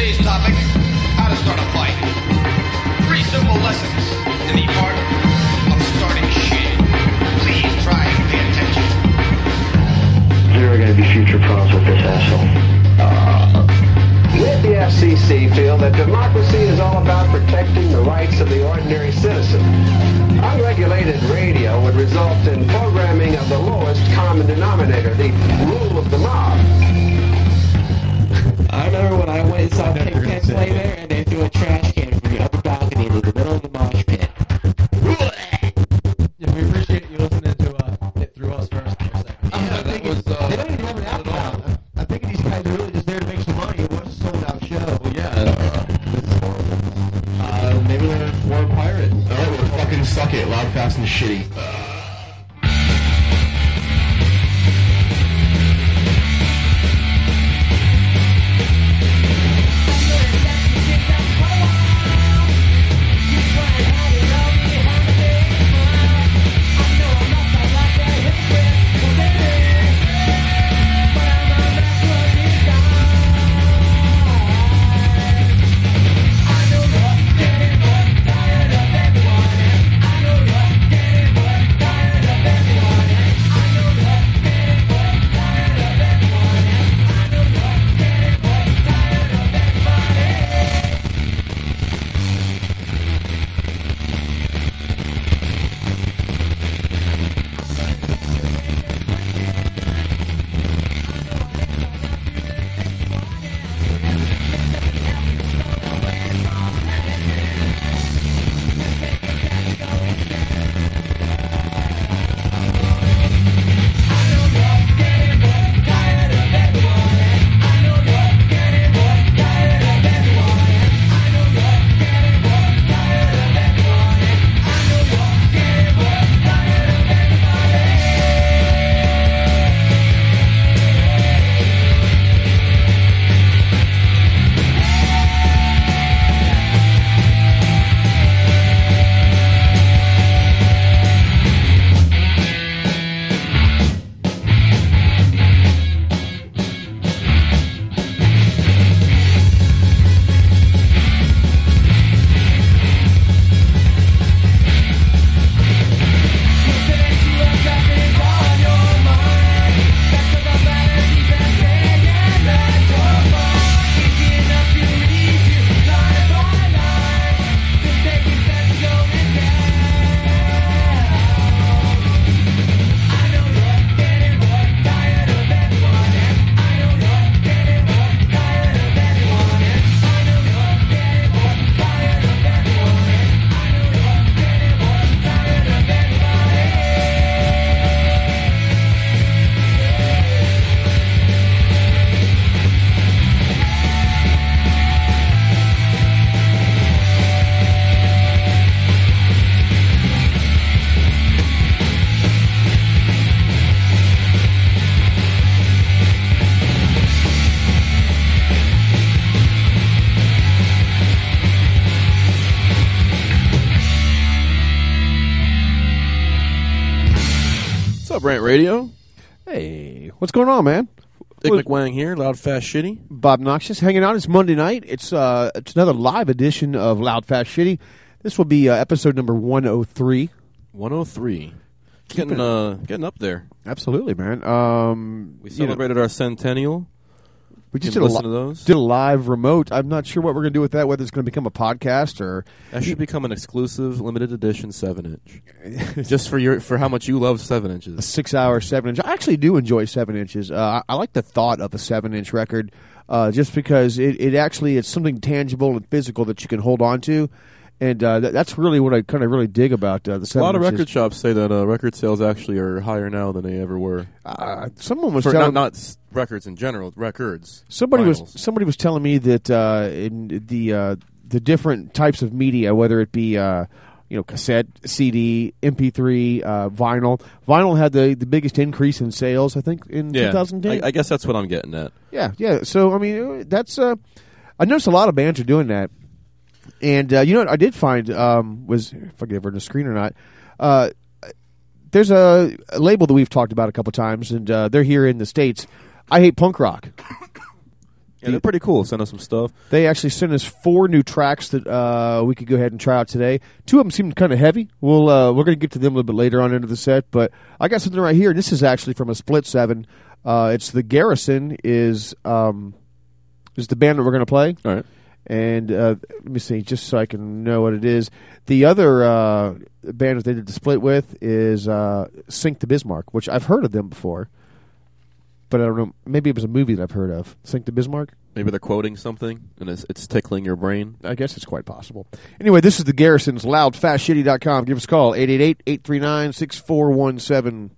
Today's topic, how to start a fight. Three simple lessons in the art of starting shit. Please try and pay attention. There are going to be future problems with this asshole. Uh, we at the FCC feel that democracy is all about protecting the rights of the ordinary citizen. Unregulated radio would result in programming of the lowest common denominator, the rule of the mob. Remember when I went and saw Pigpen play there, and they threw a trash up, Rant Radio? Hey, what's going on, man? Dick Well- McWang here, loud, fast, shitty. Bob Noxious hanging out. It's Monday night. It's uh, it's another live edition of Loud Fast Shitty. This will be uh, episode number one hundred three. 103. Getting, uh, getting up there. Absolutely, man. Um, We you know, celebrated our centennial. We just did a, listen to those. did a live remote. I'm not sure what we're going to do with that. Whether it's going to become a podcast or That should become an exclusive, limited edition seven inch, just for your for how much you love seven a inches. six hour seven inch. I actually do enjoy seven inches. Uh, I, I like the thought of a seven inch record, uh, just because it, it actually it's something tangible and physical that you can hold on to. And uh, that, that's really what I kind of really dig about uh, the A lot of record shops say that uh, record sales actually are higher now than they ever were. Uh, someone was For, telling not not records in general, records. Somebody was somebody was telling me that uh, in the uh, the different types of media, whether it be uh, you know cassette, CD, MP3, uh, vinyl, vinyl had the, the biggest increase in sales. I think in yeah. 2010. I, I guess that's what I'm getting at. yeah, yeah. So I mean, that's uh, I noticed a lot of bands are doing that, and uh, you know what I did find um, was if I get over the screen or not. Uh, there's a, a label that we've talked about a couple times, and uh, they're here in the states. I hate punk rock. Yeah, they're pretty cool. Send us some stuff. They actually sent us four new tracks that uh, we could go ahead and try out today. Two of them seemed kind of heavy. We'll uh, we're going to get to them a little bit later on into the set, but I got something right here. This is actually from a split seven. Uh, it's the Garrison is um, is the band that we're going to play. All right. And uh, let me see, just so I can know what it is. The other uh, band that they did the split with is uh, Sink to Bismarck, which I've heard of them before. But I don't know. Maybe it was a movie that I've heard of. Sink to Bismarck? Maybe they're quoting something and it's, it's tickling your brain. I guess it's quite possible. Anyway, this is the Garrisons, loudfastshitty.com. Give us a call, 888 839 6417.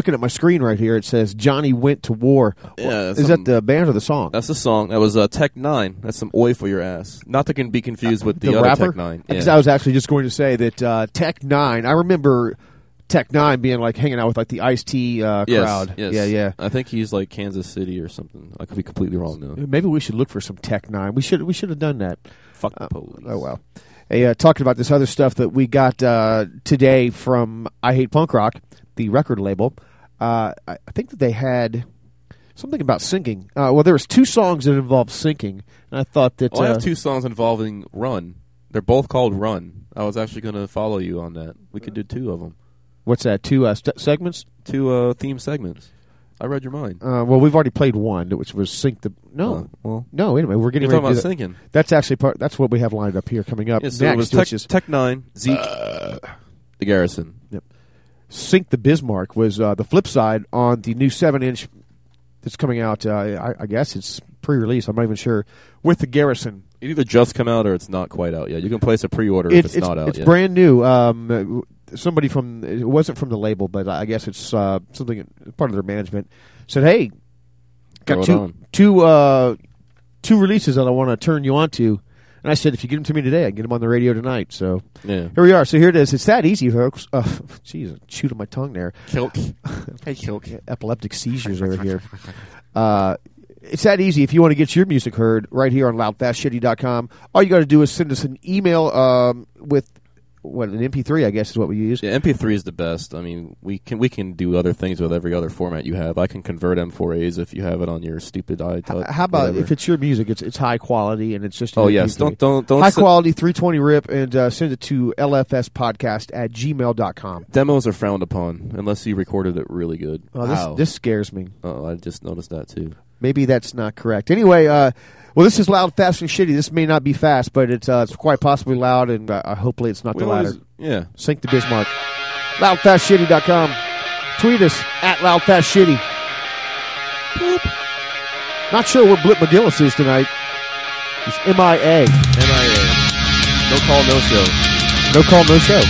Looking at my screen right here. It says Johnny went to war. Yeah, is some- that the band or the song? That's the song. That was uh, Tech Nine. That's some oi for your ass. Not to can be confused with the, the other rapper. Tech Nine. Because Yeah. I was actually just going to say that uh, Tech Nine. I remember Tech Nine being like hanging out with like the Ice T uh, crowd. Yes. Yeah, yeah. I think he's like Kansas City or something. I could be completely wrong though. Maybe we should look for some Tech Nine. We should we should have done that. Fuck the police. Oh well. Hey, uh, talking about this other stuff that we got uh, today from I Hate Punk Rock, the record label. Uh, I, think that they had something about sinking. Uh, well, there was two songs that involved sinking, and I thought that Well, I uh, have two songs involving Run. They're both called Run. I was actually going to follow you on that. We could do two of them. what's that? Two uh, st- segments. Two uh, theme segments. I read your mind. Uh, well, we've already played one, which was sync the. No, Uh, well, no. Anyway, we're getting talking to about that. sinking. That's actually part. That's what we have lined up here coming up Yeah, so next, it was Tech, Tech Nine, Zeke, the Garrison. Sink the Bismarck was uh, the flip side on the new seven inch that's coming out. Uh, I, I guess it's pre-release. I'm not even sure with the Garrison. It either just come out or it's not quite out yet. You can place a pre-order It- if it's, not out It's yet. brand new. Um, somebody from it wasn't from the label, but I guess it's uh, something part of their management said, "Hey, got it two two uh, two releases that I want to turn you on to." And I said, "If you get them to me today, I can get them on the radio tonight." So Yeah. here we are. So here it is. It's that easy, folks. Uh, Jeez, chewed on my tongue there. Kilk. hey, Kilk. Epileptic seizures over here. Uh, it's that easy. If you want to get your music heard right here on loudfastshitty.com, all you got to do is send us an email um, with what an MP3, I guess, is what we use. Yeah, MP3 is the best. I mean, we can we can do other things with every other format you have. I can convert M4As if you have it on your stupid iTouch. How about whatever. if it's your music? It's it's high quality and it's just Oh yes, MP3. don't don't don't high quality 320 rip and uh, send it to lfspodcast at gmail.com. Demos are frowned upon unless you recorded it really good. Oh, this wow. this scares me. Oh, I just noticed that too. Maybe that's not correct. Anyway, uh, well, this is loud, fast, and shitty. This may not be fast, but it's uh, it's quite possibly loud, and uh, hopefully it's not We the always- latter. yeah. Sink the Bismarck. Loudfastshitty.com. Tweet us at loudfastshitty. Not sure where Blip McGillis is tonight. He's MIA. MIA. No call, no show. No call, no show.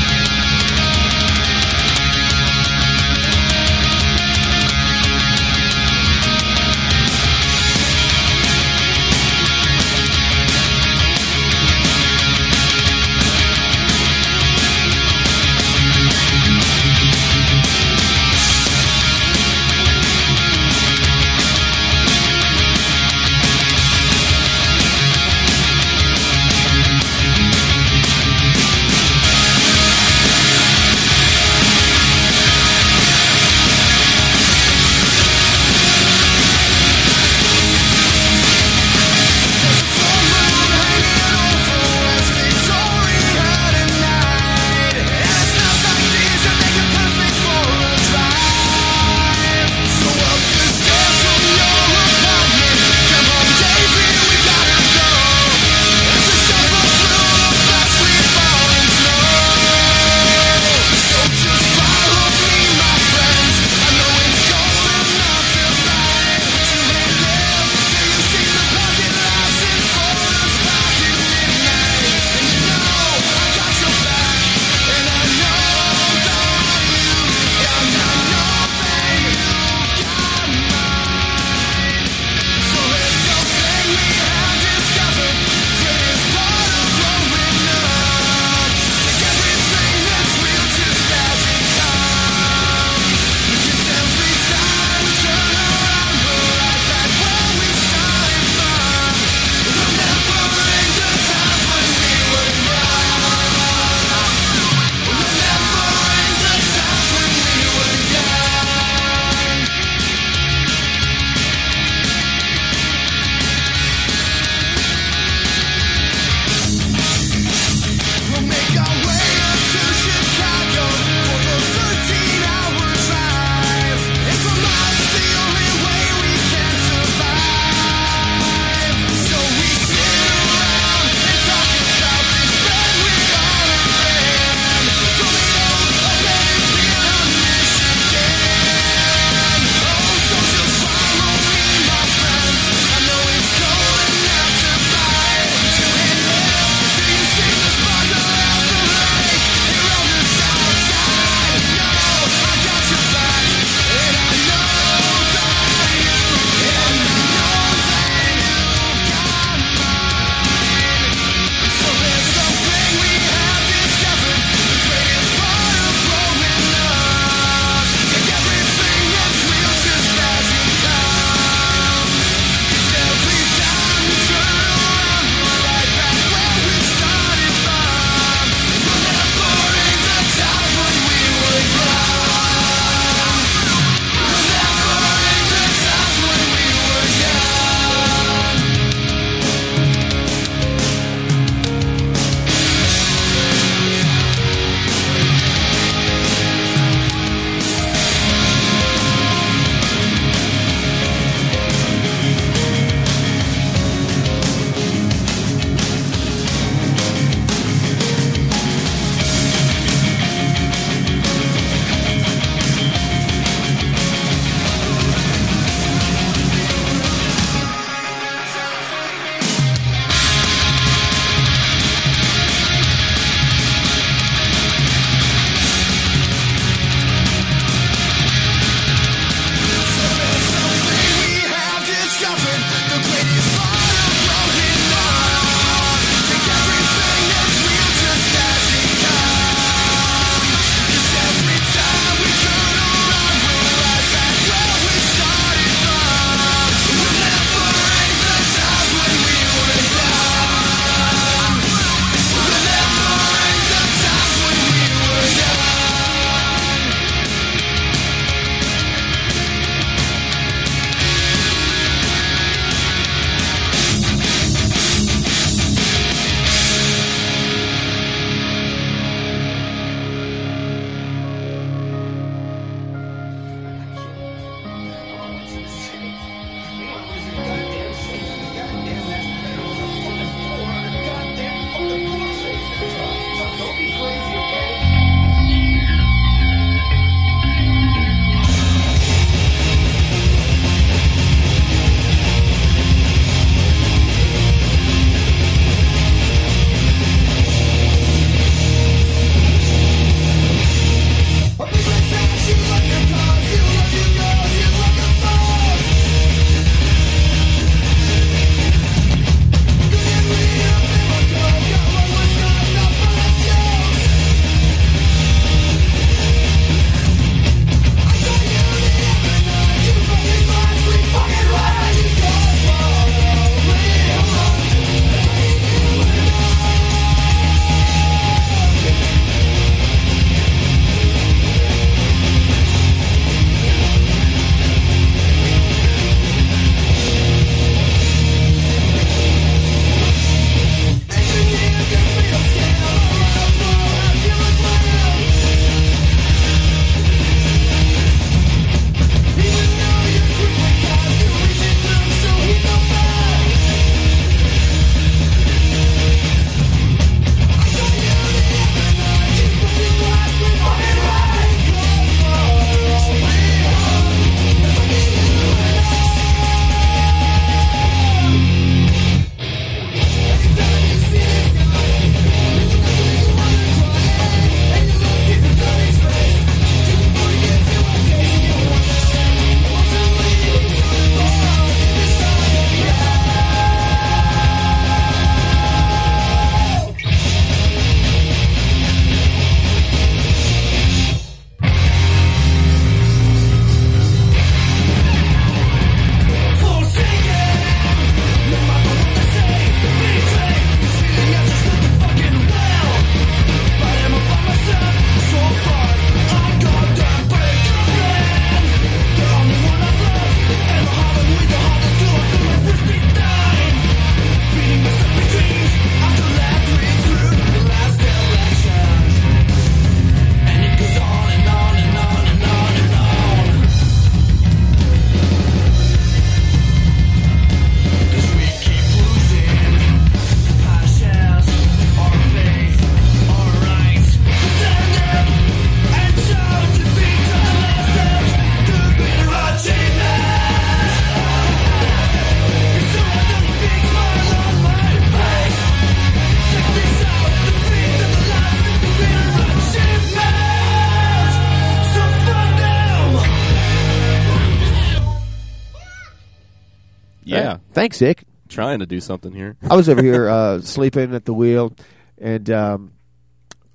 Thanks, Ick. Trying to do something here. I was over here uh, sleeping at the wheel, and um,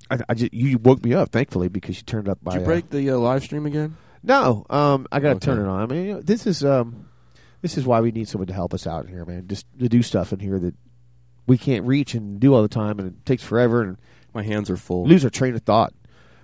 I, I just, you woke me up, thankfully, because you turned up by. Did you uh, break the uh, live stream again? No, um, I got to Okay. turn it on. I mean, you know, this is um, this is why we need someone to help us out here, man. Just to do stuff in here that we can't reach and do all the time, and it takes forever, and My hands are full. lose our train of thought.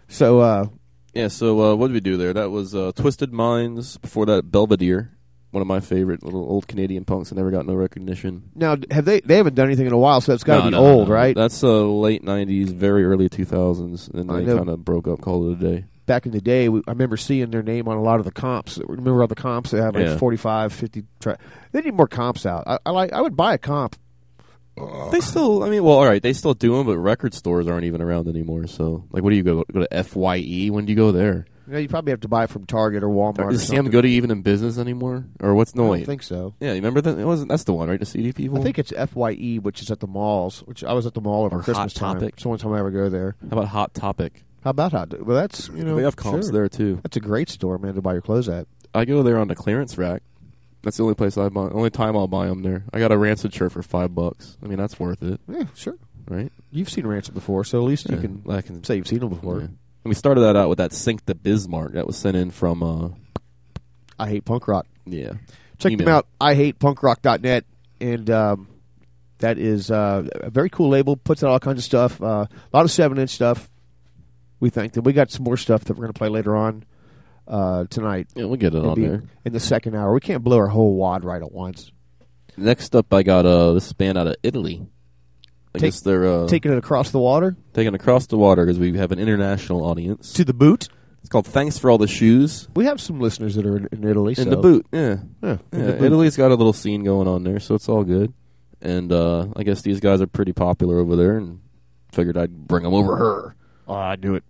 So, uh, Yeah, so uh, what did we do there? That was uh, Twisted Minds. Before that, Belvedere. One of my favorite little old Canadian punks that never got no recognition. now have they? They haven't done anything in a while, so it's got to No, be no, old, no. right? That's uh, late 90s, very early 2000s. And I they kind of broke up, called it a day. Back in the day, we, I remember seeing their name on a lot of the comps. Remember all the comps? They have like Yeah. 45, 50 Tra- they need more comps out. I, I like. I would buy a comp. They still, I mean, well, all right, they still do them, but record stores aren't even around anymore. So, like, what do you go go to Fye? When do you go there? You, know, you probably have to buy it from Target or Walmart. or Is Sam. Goody even in business anymore, or what's no I wait? don't think so. Yeah, you remember that? It wasn't. That's the one, right? The CD people. I think it's Fye, which is at the malls. Which I was at the mall over Or Christmas Hot time. Topic. It's the only time I ever go there. How about Hot Topic? How about Hot? Well, that's you know they have comps sure. there too. That's a great store, man, to buy your clothes at. I go there on the clearance rack. That's the only place I buy. Only time I'll buy them there. I got a Rancid shirt for five bucks. I mean, that's worth it, Yeah, sure. right? You've seen Rancid before, so at least you can I can say you've seen them before. Yeah. And we started that out with that Sink the Bismarck that was sent in from. uh I hate punk rock. Yeah, Check them out. I hate punkrock.net, and um, that is uh, a very cool label. Puts out all kinds of stuff. Uh, a lot of seven inch stuff. We think that we got some more stuff that we're going to play later on uh, tonight. Yeah, we'll get it on there. in the second hour. We can't blow our whole wad right at once. Next up, I got uh this band out of Italy. I Take- guess they're uh, Taking it across the water taking across the water because we have an international audience. to the boot. It's called Thanks for All the Shoes. We have some listeners that are in, in Italy. In so. the boot, yeah. Yeah, Yeah, boot. Italy's got a little scene going on there, so it's all good. And uh, I guess these guys are pretty popular over there, and figured I'd bring them over her. Oh, I do it.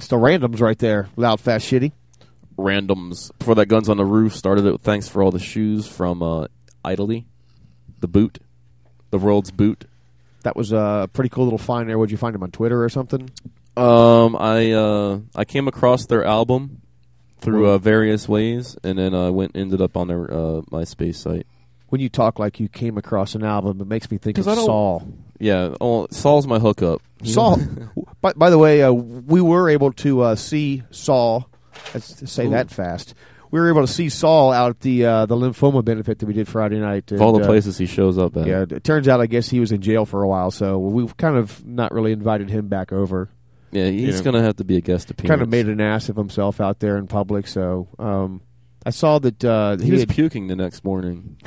That's the randoms right there. Loud, fast, shitty. Randoms. Before that, Guns on the Roof started it. with Thanks for all the shoes from uh, Italy, the boot, the world's boot. That was a pretty cool little find there. Would you find them on Twitter or something? Um, I uh, I came across their album through uh, various ways, and then I went ended up on their uh, MySpace site. When you talk like you came across an album, it makes me think of I Saul. Yeah, oh, Saul's my hookup. Saul. by, by the way, uh, we were able to uh, see Saul. Let's say Ooh. that fast. We were able to see Saul out at the uh, the lymphoma benefit that we did Friday night. of all the uh, places he shows up at. Yeah, it turns out I guess he was in jail for a while, so we've kind of not really invited him back over. Yeah, he's You know. gonna have to be a guest appearance. Kind of made an ass of himself out there in public. So um, I saw that uh, He, was had- puking the next morning.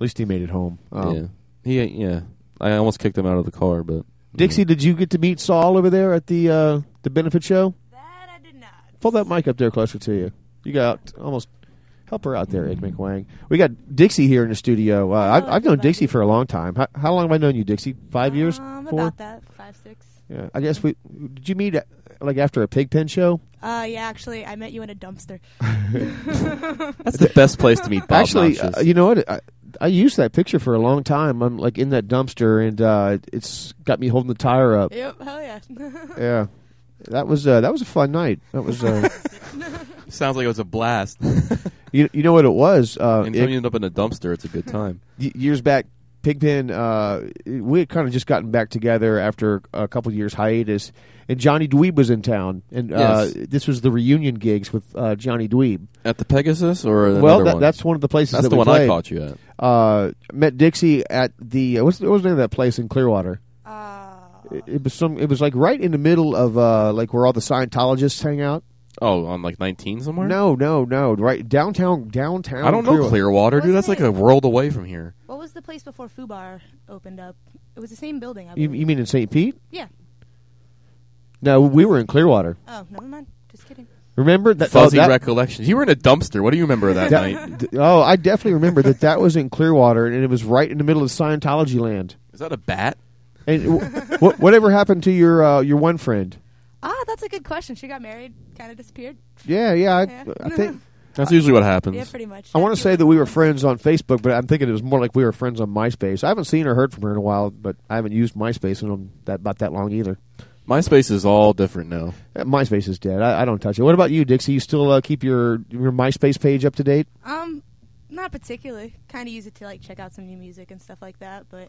at least he made it home. Um, yeah, he yeah. I almost kicked him out of the car, but Dixie, did you get to meet Saul over there at the uh, the benefit show? That I did not. Pull that mic up there closer to you. You got almost help her out there, Ig McWang. We got Dixie here in the studio. Uh, I've, I've known Dixie for a long time. How, how long have I known you, Dixie? Five years? Um, Four? about that, five, six. Yeah, I guess we did. You meet at, like after a pigpen show? Uh, yeah, actually, I met you in a dumpster. that's the best place to meet Bob Actually, uh, you know what? I, I used that picture for a long time. I'm like in that dumpster, and uh, it's got me holding the tire up. Yep, hell yeah. Yeah, that was uh, that was a fun night. That was. Uh, Sounds like it was a blast. you you know what it was? Uh, Anytime Ig- you end up in a dumpster, it's a good time. years back, Pigpen, uh, we had kind of just gotten back together after a couple years hiatus, and Johnny Dweeb was in town, and uh, this was the reunion gigs with uh, Johnny Dweeb. At the Pegasus or well, that, one? that's one of the places That's that the we one I caught you at. Uh, met Dixie at the uh, what's what was the name of that place in Clearwater? Uh, It, it was some. It was like right in the middle of uh, like where all the Scientologists hang out. Oh, on like 19 somewhere? No, no, no. Right downtown, downtown. I don't know Clearwater, dude. That's like a world away from here. what was the place before Fubar opened up? It was the same building, I You, believe. you mean in St. Pete? Yeah. No, we were in Clearwater. Oh, never mind. Just kidding. Remember that? Fuzzy oh, that- recollections. You were in a dumpster. What do you remember of that, that- night? d- oh, I definitely remember that. That was in Clearwater, and it was right in the middle of Scientology land. Is that a bat? And w- what, whatever happened to your uh, your one friend? Ah, that's a good question. She got married, kind of disappeared. Yeah, yeah. I, Yeah. I think That's usually what happens. Yeah, pretty much. I want to say that we were friends on Facebook, but I'm thinking it was more like we were friends on MySpace. I haven't seen or heard from her in a while, but I haven't used MySpace in that about that long either. MySpace is all different now. Uh, MySpace is dead. I, I don't touch it. What about you, Dixie? You still uh, keep your your MySpace page up to date? Um, not particularly. Kind of use it to like check out some new music and stuff like that, but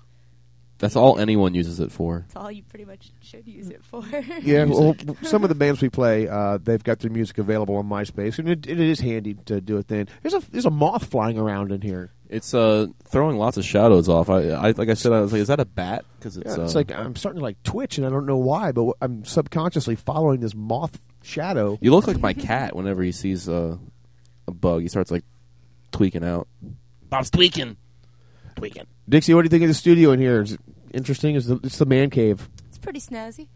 That's all anyone uses it for. it's all you pretty much should use it for. Yeah, well, some of the bands we play, uh, they've got their music available on MySpace, and it, it is handy to do it. Then there's a there's a moth flying around in here. It's uh throwing lots of shadows off. I, I like I said, I was like, is that a bat? Because it's, Yeah, it's uh, like I'm starting to like twitch, and I don't know why, but I'm subconsciously following this moth shadow. you look like my cat. Whenever he sees uh, a bug, he starts like tweaking out. Bob's tweaking, tweaking. Dixie, what do you think of the studio in here? Is it interesting? Is the, it's the man cave? it's pretty snazzy.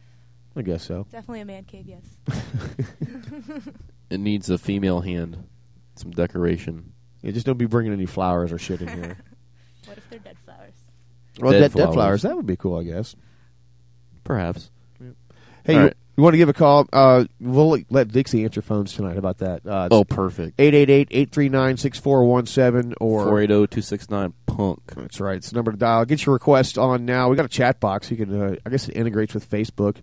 I guess so. Definitely a man cave, yes. It needs a female hand, some decoration. Yeah, just don't be bringing any flowers or shit in here. what if they're dead flowers? well, Dead dead, dead flowers. flowers. That would be cool, I guess. Perhaps. Hey, you, you want to give a call? Uh, we'll let Dixie answer phones tonight. About that? Uh, Oh, perfect. 888-839-6417 or 480-269 punk. That's right. It's the number to dial. Get your request on now. We got a chat box. You can. Uh, I guess it integrates with Facebook,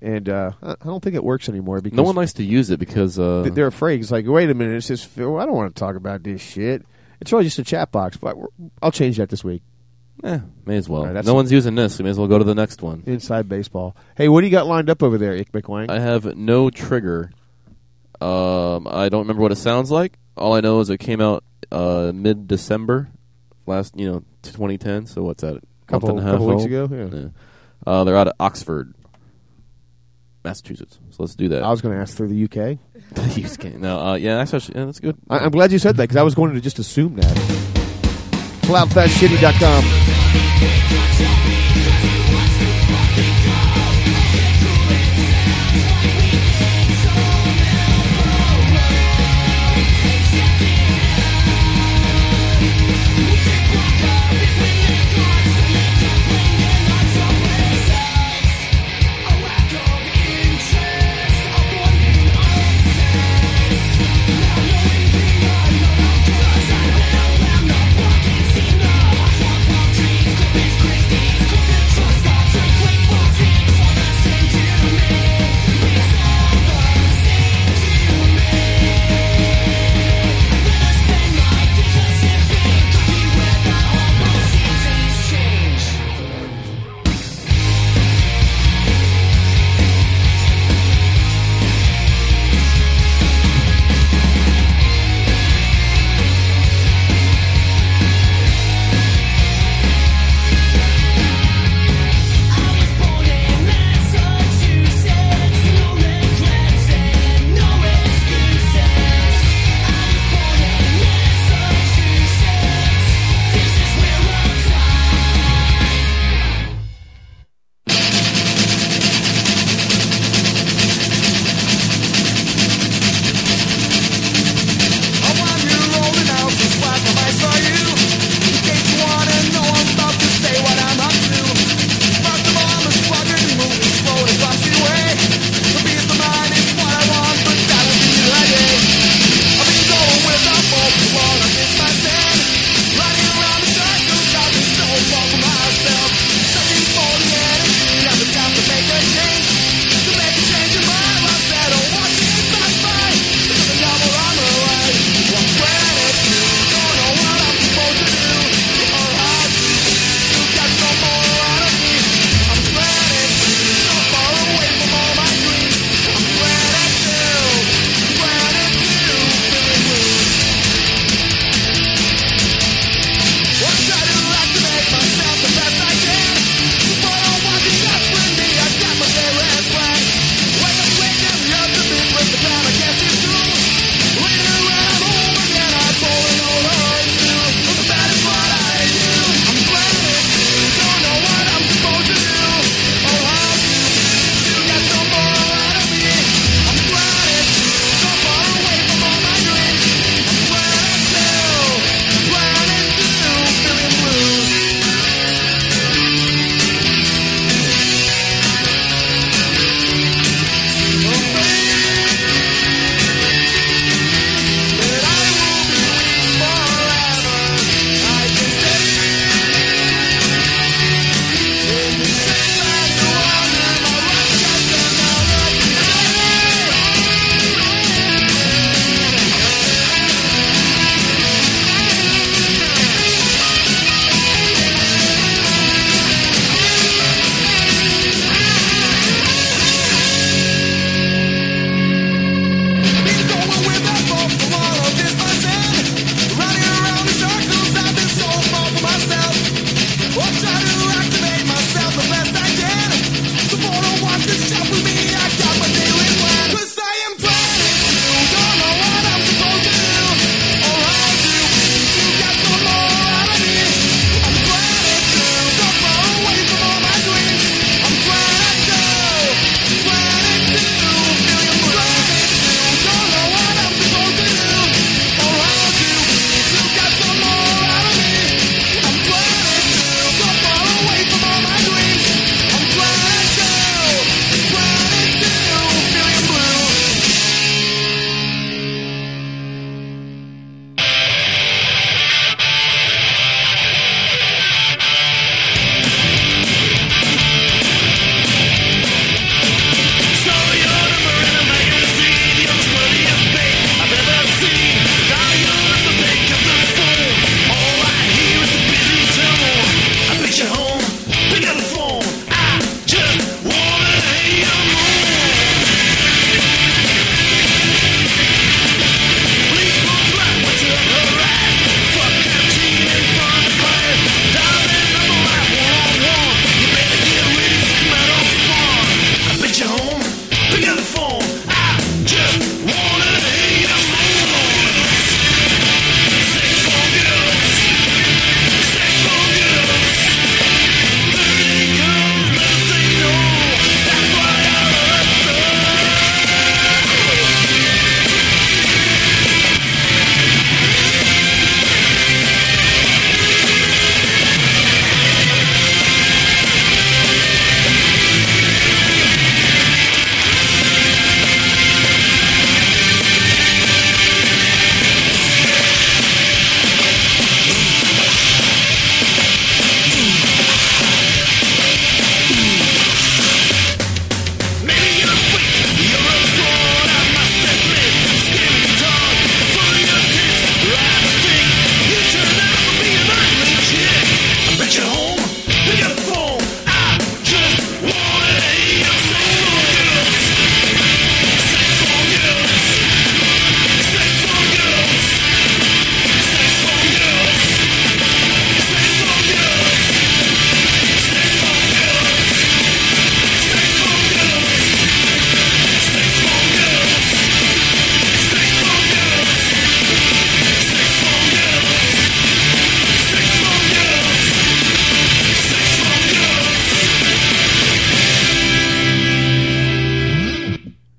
and uh, I I don't think it works anymore because No one likes to use it because uh, they're afraid. It's like, wait a minute. It's just. well, I don't want to talk about this shit. It's really just a chat box. But I'll change that this week. Eh, may as well. Right, no one's using this. We may as well go to the next one. Inside baseball. Hey, what do you got lined up over there, Ick McWang? I have no trigger. Um, I don't remember what it sounds like. All I know is it came out uh, mid December, last you know 2010. So what's that? A Couple- and a half couple weeks old? ago, yeah. Uh, they're out of Oxford, Massachusetts. So let's do that. I was going to ask through the UK. Just can't- no, uh, yeah, that's actually, yeah, that's good. I, I'm glad you said that because I was going to just assume that. cloudfastcity.com.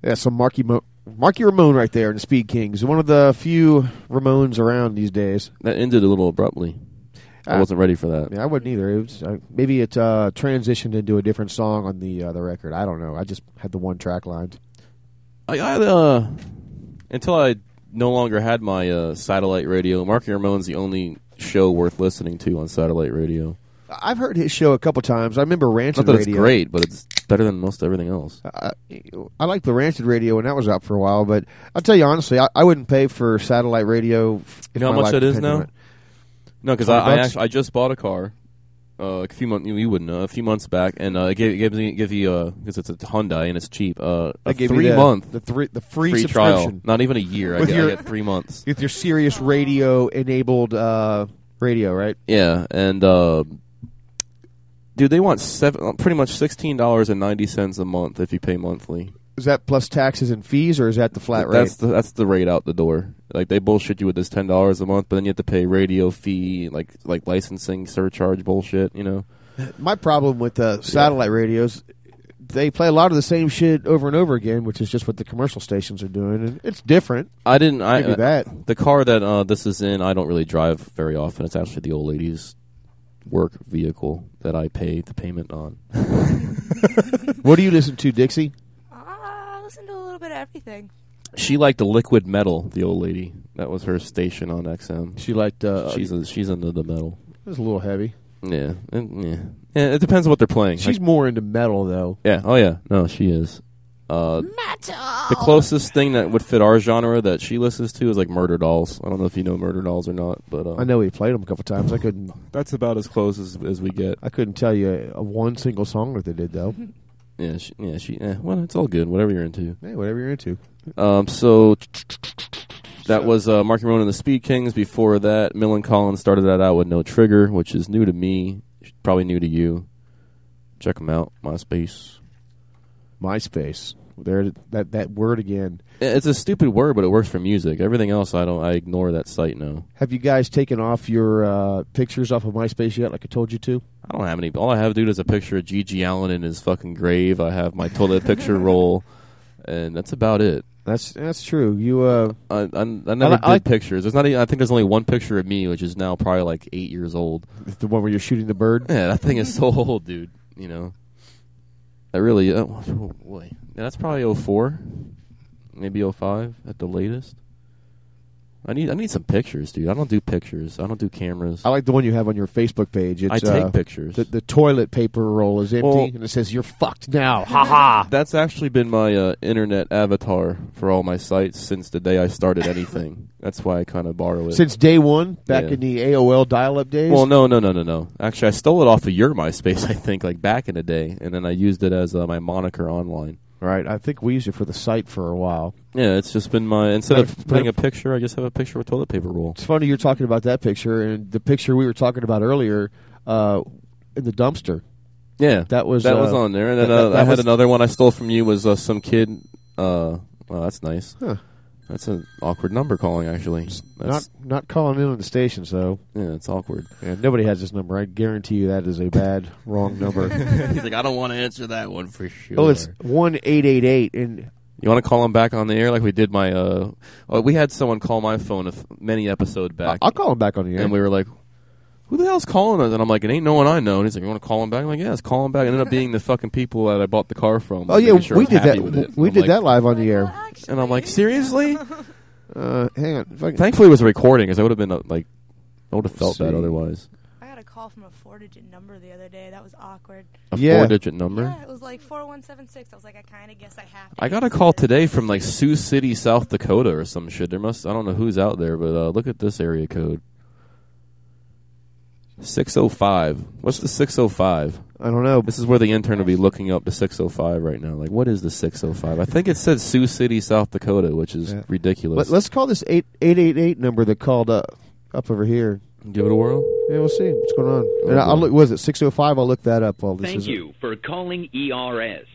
Yeah, some Marky Mo- Marky Ramone right there in the Speed Kings. One of the few Ramones around these days. That ended a little abruptly. I Ah. wasn't ready for that. Yeah, I wasn't either. It was, uh, maybe it uh, transitioned into a different song on the uh, the record. I don't know. I just had the one track lined. I, I uh, until I no longer had my uh, satellite radio. Marky Ramone's the only show worth listening to on satellite radio. I've heard his show a couple times. I remember Rancid Not that Radio. it's great, but it's better than most everything else. I, I like the Rancid Radio when that was out for a while, but I'll tell you honestly, I, I wouldn't pay for satellite radio. You know how much life that is now? No, because I, I bucks? actually I just bought a car uh, a few months. You, you wouldn't know a few months back, and uh, it gave, it gives me give you uh because it's a Hyundai and it's cheap. Uh, I a gave you three the- month the three the free, free trial, subscription. not even a year. I With get, your- I get three months. with your Sirius Radio enabled uh, radio, right? Yeah, and uh, dude, they want seven, uh, pretty much sixteen dollars and ninety cents a month if you pay monthly. Is that plus taxes and fees, or is that the flat rate? That's the that's the rate out the door. Like they bullshit you with this ten dollars a month, but then you have to pay radio fee, like like licensing surcharge bullshit. You know. My problem with uh, satellite radios, they play a lot of the same shit over and over again, which is just what the commercial stations are doing, and it's different. I didn't. I uh, that. the car that uh, this is in. I don't really drive very often. It's actually the old lady's work vehicle that I pay the payment on. What do you listen to, Dixie? Uh, I listen to a little bit of everything. she liked the liquid metal. The old lady. That was her station on XM. She liked. Uh, she's a, she's into the metal. it was a little heavy. Yeah, and, yeah. yeah. It depends on what they're playing. She's Like- more into metal, though. yeah. Oh yeah. No, she is. Uh, the closest thing that would fit our genre that she listens to is like Murder Dolls. I don't know if you know Murder Dolls or not, but uh, I know we played them a couple times. I couldn't. that's about as close as, as we get. I couldn't tell you a, one single song that they did though. Yeah, she, yeah, she. Eh, well, it's all good. Whatever you're into. hey, whatever you're into. Um, so that was uh, Marky Ramone and the Speed Kings. Before that, Millen Collins started that out with No Trigger, which is new to me, probably new to you. Check them out, MySpace. MySpace. There, that that word again. It's a stupid word, but it works for music. Everything else, I don't. I ignore that site now. Have you guys taken off your uh, pictures off of MySpace yet? Like I told you to. I don't have any. All I have, dude, is a picture of G.G. Allin in his fucking grave. I have my toilet picture roll, and that's about it. That's that's true. You uh, I, I, I never I did like- pictures. There's not. Even, I think there's only one picture of me, which is now probably like eight years old. the one where you're shooting the bird. Yeah, that thing is so old, dude. You know, that really. Uh, oh boy, that's probably 04, maybe 05 at the latest. I need I need some pictures, dude. I don't do pictures. I don't do cameras. I like the one you have on your Facebook page. It's, I take uh, pictures. The, the toilet paper roll is empty, Well- and it says "You're fucked now." Ha ha. That's actually been my uh, internet avatar for all my sites since the day I started anything. That's why I kind of borrow it. Since day one, back Yeah. in the AOL dial-up days. well, no, no, no, no, no. Actually, I stole it off of your MySpace, I think, like back in the day, and then I used it as uh, my moniker online. Right. I think we used it for the site for a while. Yeah, it's just been my instead of putting a picture, I just have a picture of a toilet paper roll. It's funny you're talking about that picture and the picture we were talking about earlier uh, in the dumpster. Yeah, That was that uh, was on there, and then that- uh, that I had another one I stole from you was uh, some kid. Uh, well, that's nice. Huh. That's an awkward number calling, actually. Not That's, not calling in on the station, so yeah, it's awkward. yeah, nobody has this number. I guarantee you that is a bad wrong number. He's like, I don't want to answer that one for sure. oh, it's one eight eight eight, and You want to call him back on the air like we did my? uh oh, We had someone call my phone a f- many episode back, I'll call him back on the air. and we were like, "Who the hell's calling us?" And I'm like, "It ain't no one I know." And he's like, "You want to call him back?" I'm like, "Yeah, let's call him back." It ended up being the fucking people that I bought the car from. oh yeah, sure we did that. We I'm did like- that live on the air. Actually, And I'm like, seriously? Uh, hang on, I Thankfully, it was a recording because I would have been uh, like, I would have felt See. that otherwise. I got a call from a four-digit number the other day. That was awkward. A Yeah. four-digit number. Yeah, it was like four one seven six. I was like, I kind of guess I have. to I got a call this. today from like Sioux City, South Dakota, or some shit. There must I don't know who's out there, but uh, look at this area code. Six oh five. What's the six oh five? I don't know. This is where the intern will be looking up the six oh five right now. Like, what is the six oh five? I think it said Sioux City, South Dakota, which is Yeah. ridiculous. Let, us call this eight eight eight eight number that called up, up over here. give it a whirl. Yeah, we'll see what's going on. Oh, and I'll boy. look. Was it six oh five? I'll look that up. While this Thank is you for calling ERS.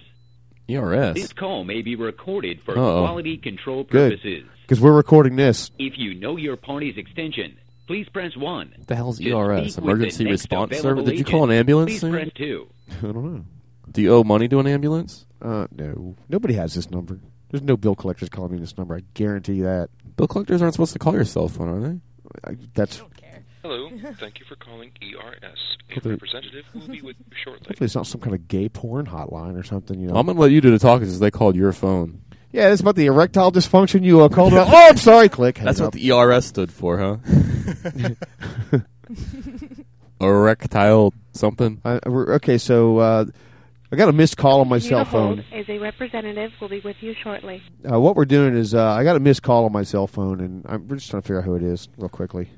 ERS. This call may be recorded for Uh-oh. quality control Good. purposes. because we're recording this. If you know your party's extension, please press 1. What the hell's ERS? Emergency Response Service? Did you call an ambulance? Please soon? press 2. I don't know. Do you owe money to an ambulance? Uh, no, nobody has this number. There's no bill collectors calling me this number. I guarantee that. Bill collectors aren't supposed to call your cell phone, are they? I, that's Hello, thank you for calling ERS. A representative will be with you shortly. hopefully it's not some kind of gay porn hotline or something. You know. I'm gonna let you do the talking since they called your phone. Yeah, it's about the erectile dysfunction you uh, called about. Oh, I'm sorry. Click. hang That's up. what the ERS stood for, huh? Erectile something. I, we're- okay, so uh, I got a missed call on my Continue cell to hold phone. As a representative will be with you shortly. Uh, what we're doing is uh, I got a missed call on my cell phone, and I'm, we're just trying to figure out who it is real quickly.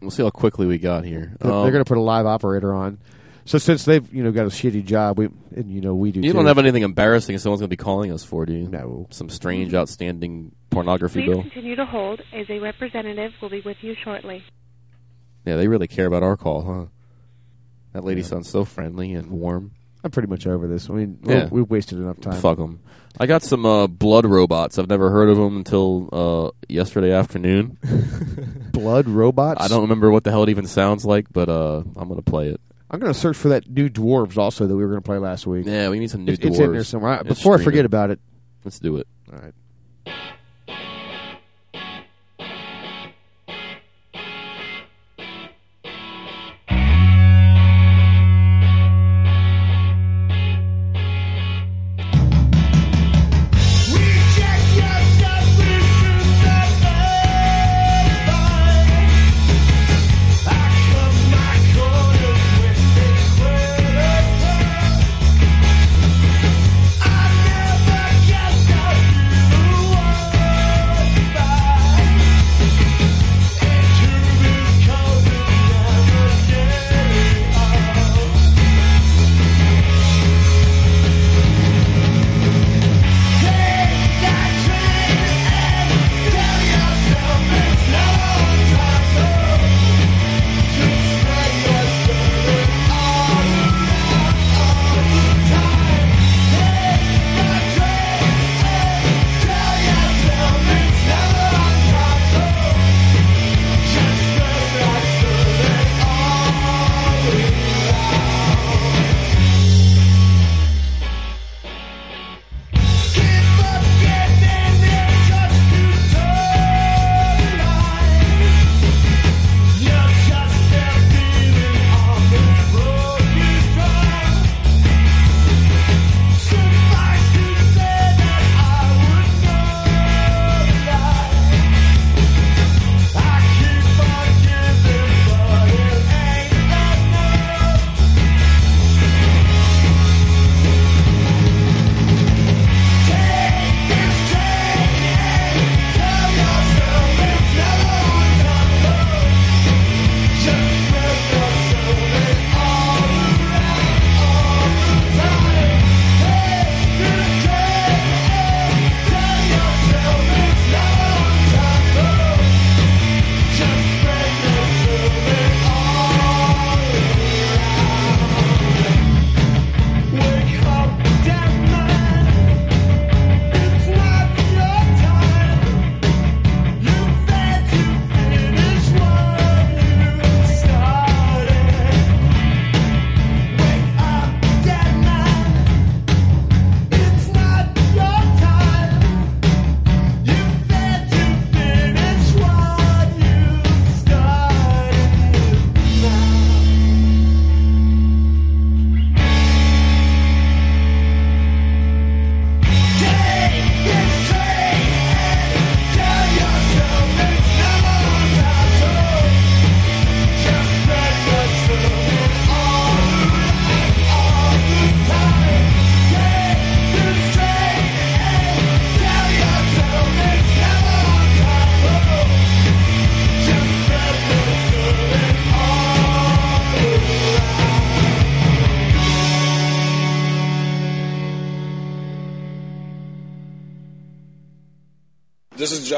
We'll see how quickly we got here. They're, Um, they're going to put a live operator on. So since they've you know got a shitty job, we and you know we do. You too. don't have anything embarrassing someone's going to be calling us for, do you? No. Some strange, outstanding pornography Please bill. continue to hold as a representative will be with you shortly. Yeah, they really care about our call, huh? That lady sounds so friendly and warm. I'm pretty much over this. I mean, Yeah. we we've wasted enough time. Fuck them. I got some uh, blood robots. I've never heard of them until uh, yesterday afternoon. Blood robots. I don't remember what the hell it even sounds like, but uh, I'm going to play it. I'm going to search for that new dwarves also that we were going to play last week. Yeah, we need some new It's- It's in there dwarves. somewhere. I- Before I forget about it. Let's do it. All right.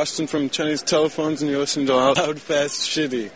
Justin from Chinese Telephones, and you're listening to Loud, Fast, Shitty.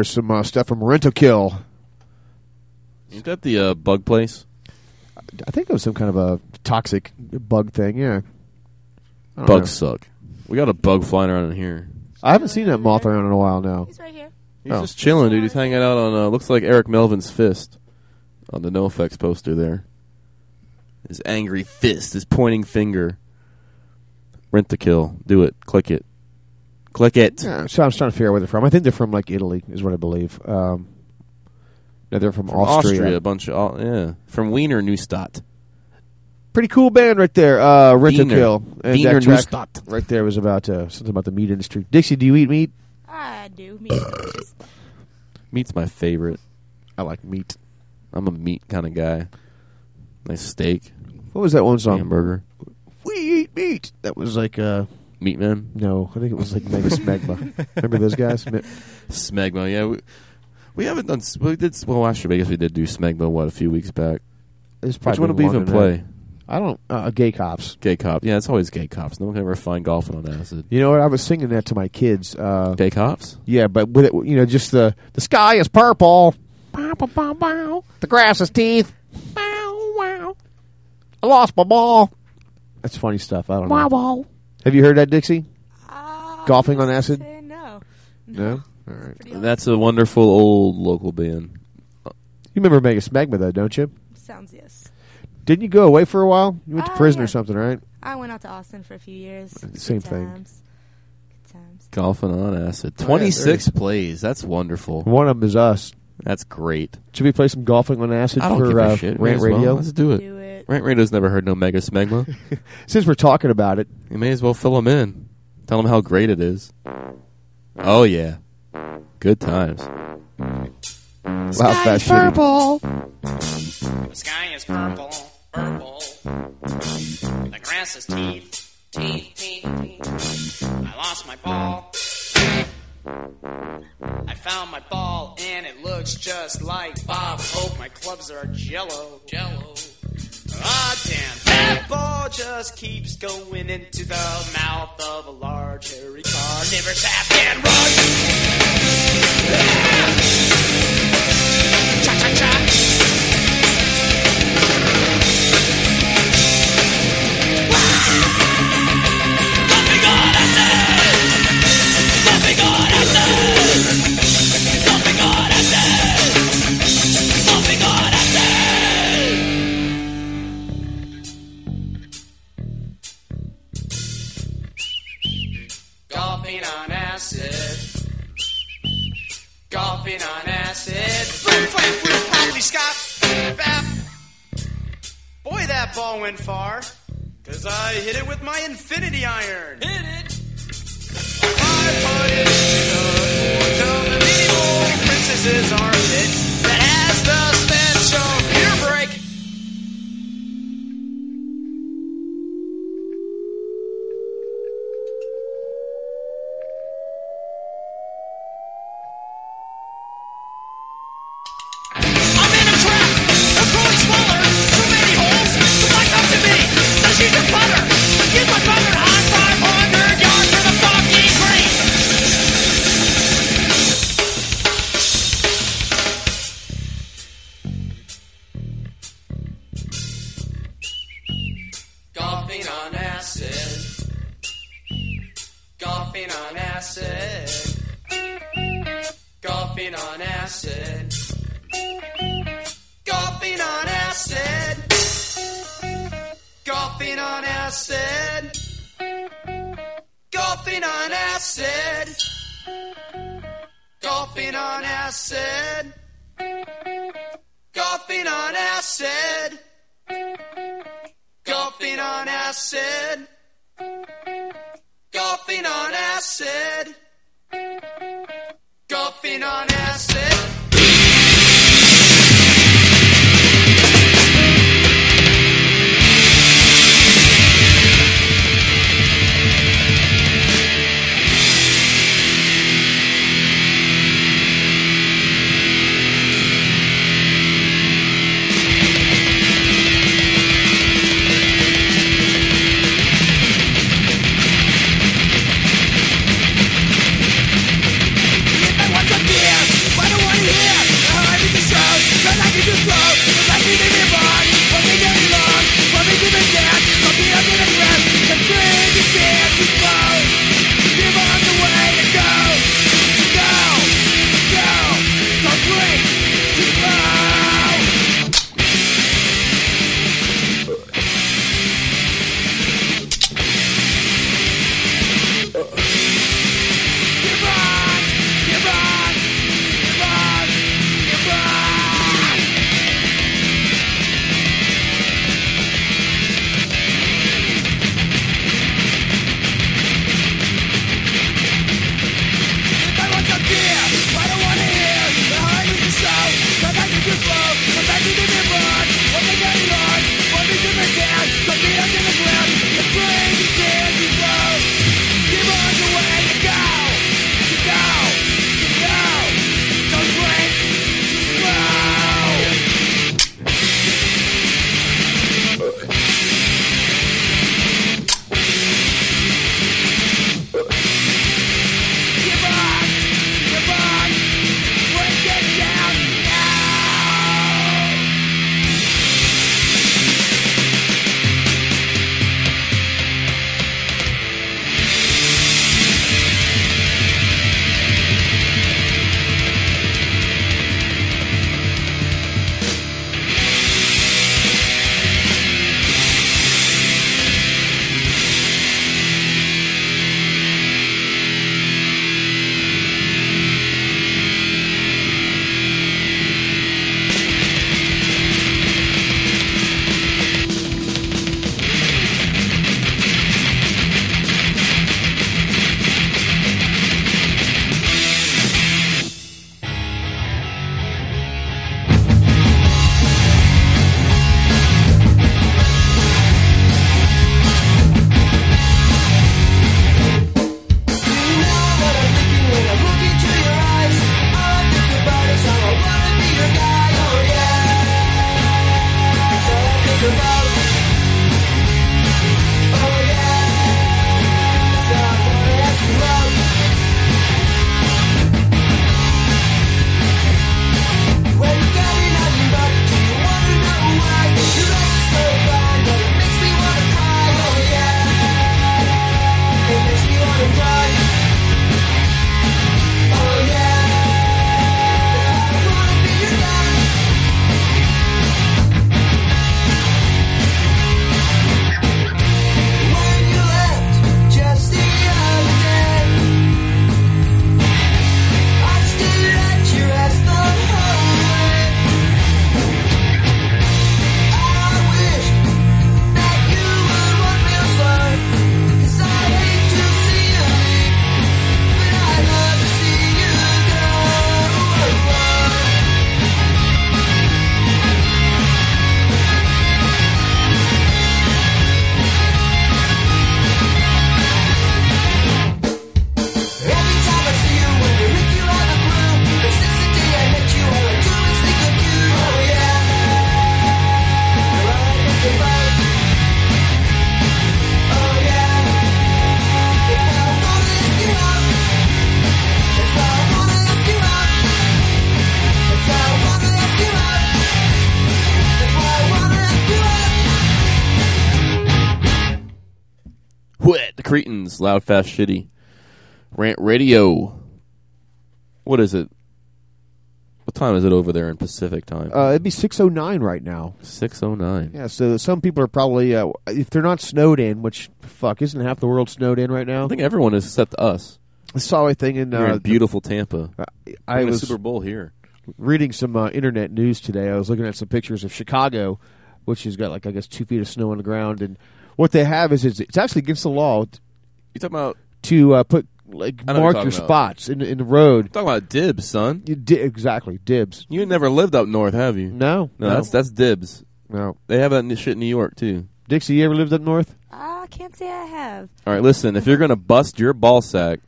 There is some uh, stuff from Rentokill. Ain't that the uh, bug place? I think it was some kind of a toxic bug thing. Yeah, I Bugs know. suck. We got a bug flying around in here. I haven't seen that moth around in a while now. He's right here. He's Oh. just chilling, dude. He's hanging out on, uh, looks like Eric Melvin's fist on the NoFX poster there. His angry fist, his pointing finger. Rent the kill. Do it. Click it. Click it. Yeah, so I was trying to figure out where they're from. I think they're from like Italy, is what I believe. Um, no, they're from, From Austria. a bunch of, Au- yeah. From Wiener Neustadt. Pretty cool band right there. Uh, Rental Wiener. Kill. And Wiener that track Neustadt. right there was about uh, something about the meat industry. Dixie, do you eat meat? I do. Meat. Meat's my favorite. I like meat. I'm a meat kind of guy. Nice steak. What was that one song? Hamburger. We eat meat. That was like uh, Meat Man? no, I think it was like Mega Smegma. Remember those guys? Smegma, yeah. We, we haven't done. We did. Well, actually, I guess we did do Smegma. What a few weeks back. It's Which probably one did we even play? that. I don't. Uh, gay cops. Gay cops. Yeah, it's always gay cops. No one can ever find golfing on acid. You know what? I was singing that to my kids. Uh, Gay cops. yeah, but with it, you know, just the the sky is purple. Bow bow bow. The grass is teeth. Bow, wow. I lost my ball. That's funny stuff. I don't know. Have you heard that, Dixie? Golfing on acid? Say no. No. All right. That's a wonderful old local band. You remember Mega Smegma though, don't you? Sounds yes. Didn't you go away for a while? You went to Ah, prison yeah. or something, right? I went out to Austin for a few years. Same Good thing. times. Good times. Golfing on acid. Oh, yeah, Twenty there six it plays. That's wonderful. One of them is us. That's great. Should we play some golfing on acid for give a uh, Rant as well. Radio? Let's do it. Do it. Rant Radio's never heard no Mega Smegma. Since we're talking about it, you may as well fill them in. Tell them how great it is. Oh yeah, good times. Loud Fast Shitty. The sky is purple, purple. The grass is teeth, teeth, teeth, teeth. I lost my ball. I found my ball and it looks just like Bob Hope. My clubs are jello, jello. Ah, damn. That ball just keeps going into the mouth of a large hairy carnivorous Afghan rug. Cha cha cha. Golfing that ball went far. Cause I hit it with my infinity iron. Hit it. Princesses are a bit that has the acid. Golfing on acid. Golfing on acid. Golfing on acid. Golfing on acid. Golfing on acid. Loud, fast, shitty. Rant radio. What is it? What time is it over there in Pacific time? Uh, it'd be 609 right now. 609. Yeah, so some people are probably, uh, if they're not snowed in, which, fuck, isn't half the world snowed in right now? I think everyone is except us. I saw a thing in, uh, in beautiful Tampa. I We're was Super Bowl here. reading some uh, internet news today. I was looking at some pictures of Chicago, which has got, like, I guess, two feet of snow on the ground. And what they have is it's, it's actually against the law You talking about to uh, put, like, I know what mark your about. spots in, in the road. talking about dibs, son? You di exactly, dibs. You never lived up north, have you? No, No, no. that's that's dibs. No. They have that shit in New York too. Dixie, you ever lived up north? I can't say I have. All right, listen. If you're gonna bust your ball sack,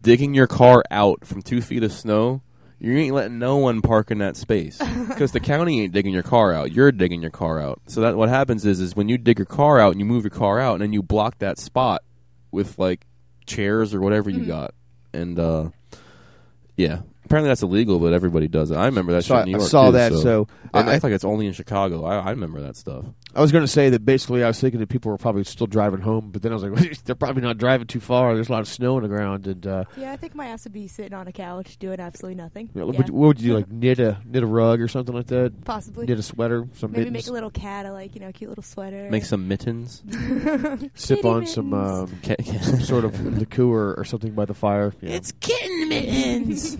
digging your car out from two feet of snow, you ain't letting no one park in that space because the county ain't digging your car out. You're digging your car out. So that what happens is is when you dig your car out and you move your car out and then you block that spot with like chairs or whatever you got, and uh, yeah. Apparently that's illegal, but everybody does it. I remember that So shit I- in New York I saw too, that, so and I- act like it's only in Chicago. I, I remember that stuff. I was going to say that basically I was thinking that people were probably still driving home, but then I was like, they're probably not driving too far. There's a lot of snow on the ground. and uh, Yeah, I think my ass would be sitting on a couch doing absolutely nothing. you know, Yeah. Would you, what would you do, like knit a knit a rug or something like that? Possibly. Knit a sweater, some Maybe mittens, make a little cat, a like you know, cute little sweater. Make some mittens. sip Kitty on some um, some sort of liqueur or something by the fire. Yeah. It's kitten mittens.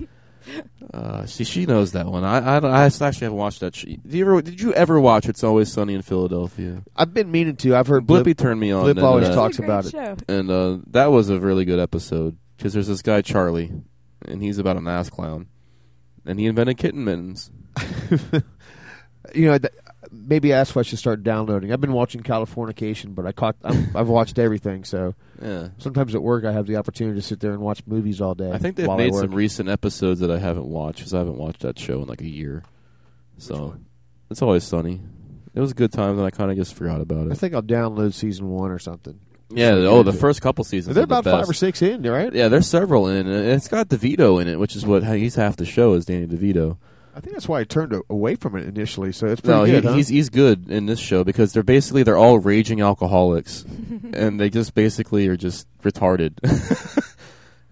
Uh, see, she knows that one. I, I, I actually haven't watched that. Sh- Did you ever? Did you ever watch It's Always Sunny in Philadelphia? I've been meaning to. I've heard Blippy Blip, turned me on. Blip into always that. talks about it. and uh, that was a really good episode because there's this guy Charlie, and he's about an ass clown, and he invented kitten mittens. You know, th- maybe that's why I should start downloading. I've been watching Californication, but I caught. I'm, I've watched everything. So Yeah. sometimes at work I have the opportunity to sit there and watch movies all day. I think they've made some recent episodes that I haven't watched because I haven't watched that show in like a year. So it's always sunny. It was a good time, and I kind of just forgot about it. I think I'll download season one or something. Yeah. Oh, the first couple seasons. They're are the about five or six in, right? Yeah, there's several in it. It's got DeVito in it, which is what he's half the show is Danny DeVito. I think that's why I turned away from it initially. So it's pretty No, good. he, huh? he's he's good in this show because they're basically they're all raging alcoholics, and they just basically are just retarded.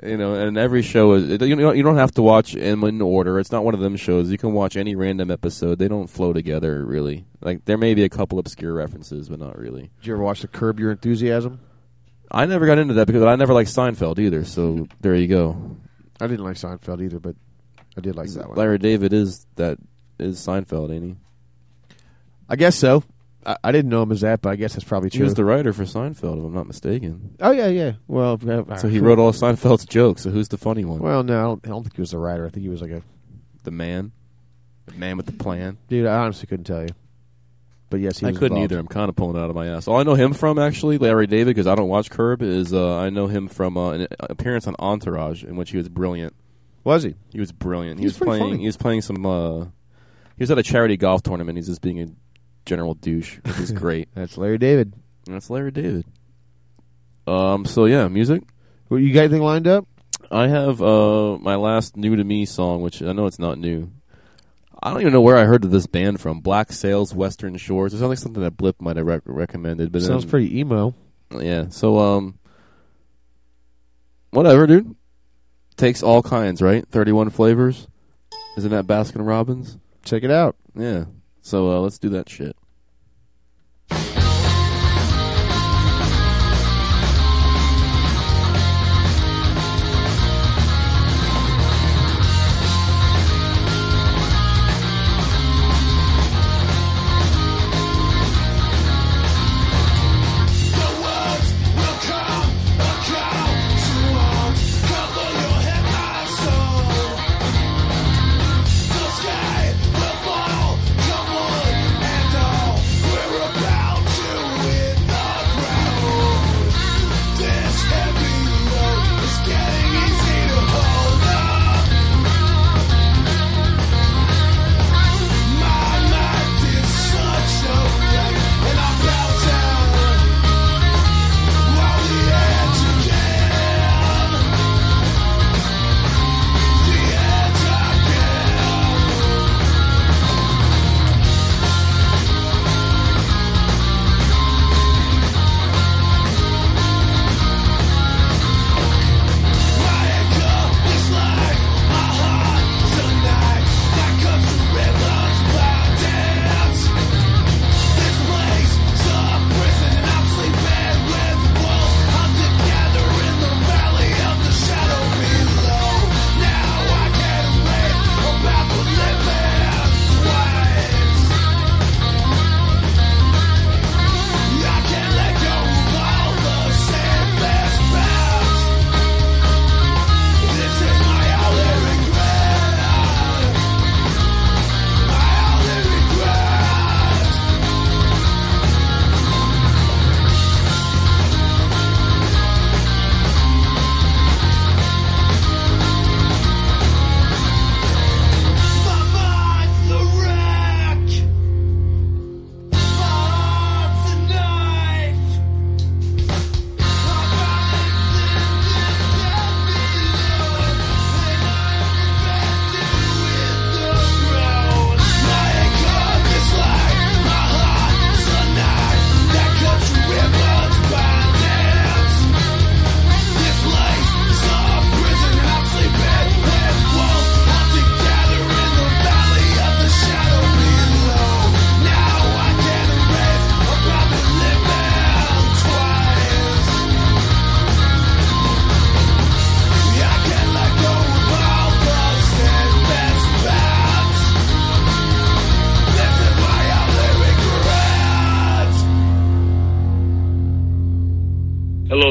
you know, and every show is you know you don't have to watch them in order. It's not one of them shows. You can watch any random episode. They don't flow together really. Like there may be a couple obscure references, but not really. Did you ever watch the Curb Your Enthusiasm? I never got into that because I never liked Seinfeld either. So there you go. I didn't like Seinfeld either, but I did like that one. Larry David is that is Seinfeld, ain't he? I guess so. I, I didn't know him as that, but I guess that's probably true. He true. was the writer for Seinfeld, if I'm not mistaken. oh yeah, yeah. Well, uh, So he wrote all Seinfeld's jokes. So who's the funny one? Well, no, I don't, I don't think he was the writer. I think he was like a the man, the man with the plan. dude. I honestly couldn't tell you, but yes, he I was couldn't involved. either. I'm kind of pulling it out of my ass. All I know him from actually, Larry David, because I don't watch Curb. Is uh, I know him from uh, an appearance on Entourage, in which he was brilliant. Was he? He was brilliant. He He's was pretty playing. funny. He was playing some. Uh, he was at a charity golf tournament. He's just being a general douche, which is great. That's Larry David. That's Larry David. Um. So yeah, music. Well, you got anything lined up? I have uh my last new to me song, which I know it's not new. I don't even know where I heard of this band from. Black Sails, Western Shores. It sounds like something that Blip might have rec- recommended. But Sounds then- pretty emo. Yeah. So um, whatever, dude. Takes all kinds, right? Thirty-one flavors. Isn't that Baskin Robbins? Check it out. Yeah. So uh, let's do that shit.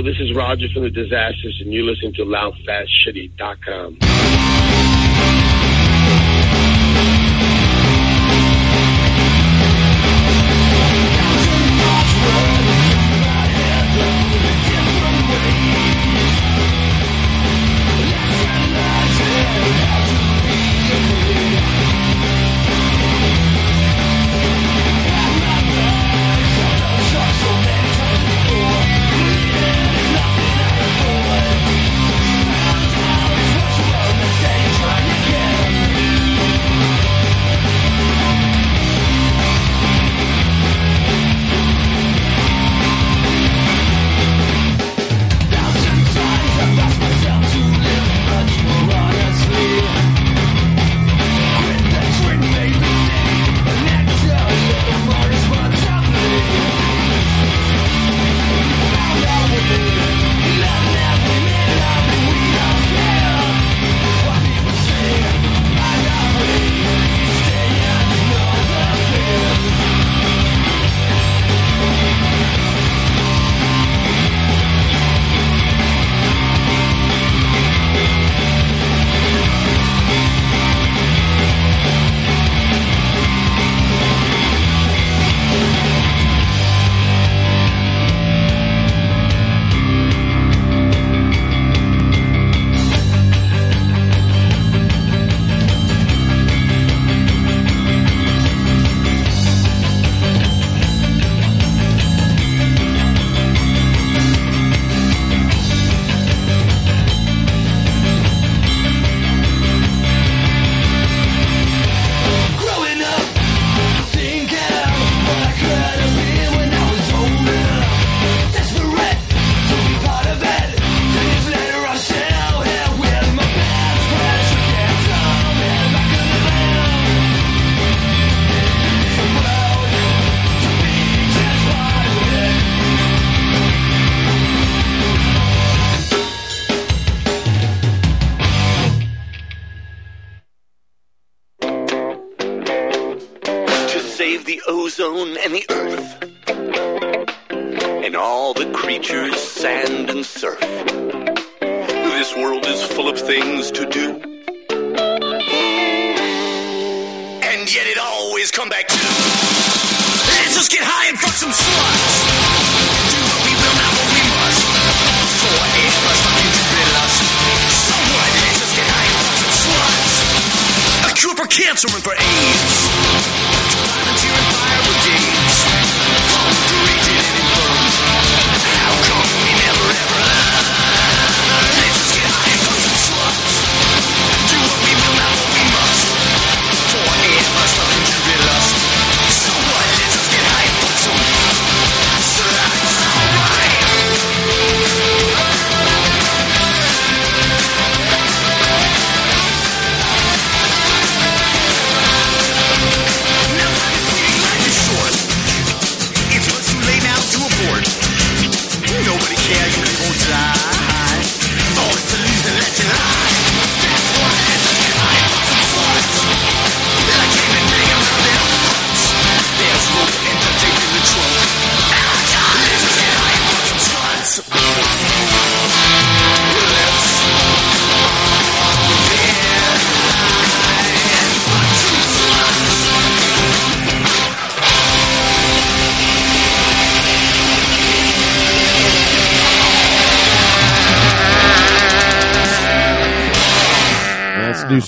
This is Roger from the Disasters, and you're listening to LoudFastShitty.com.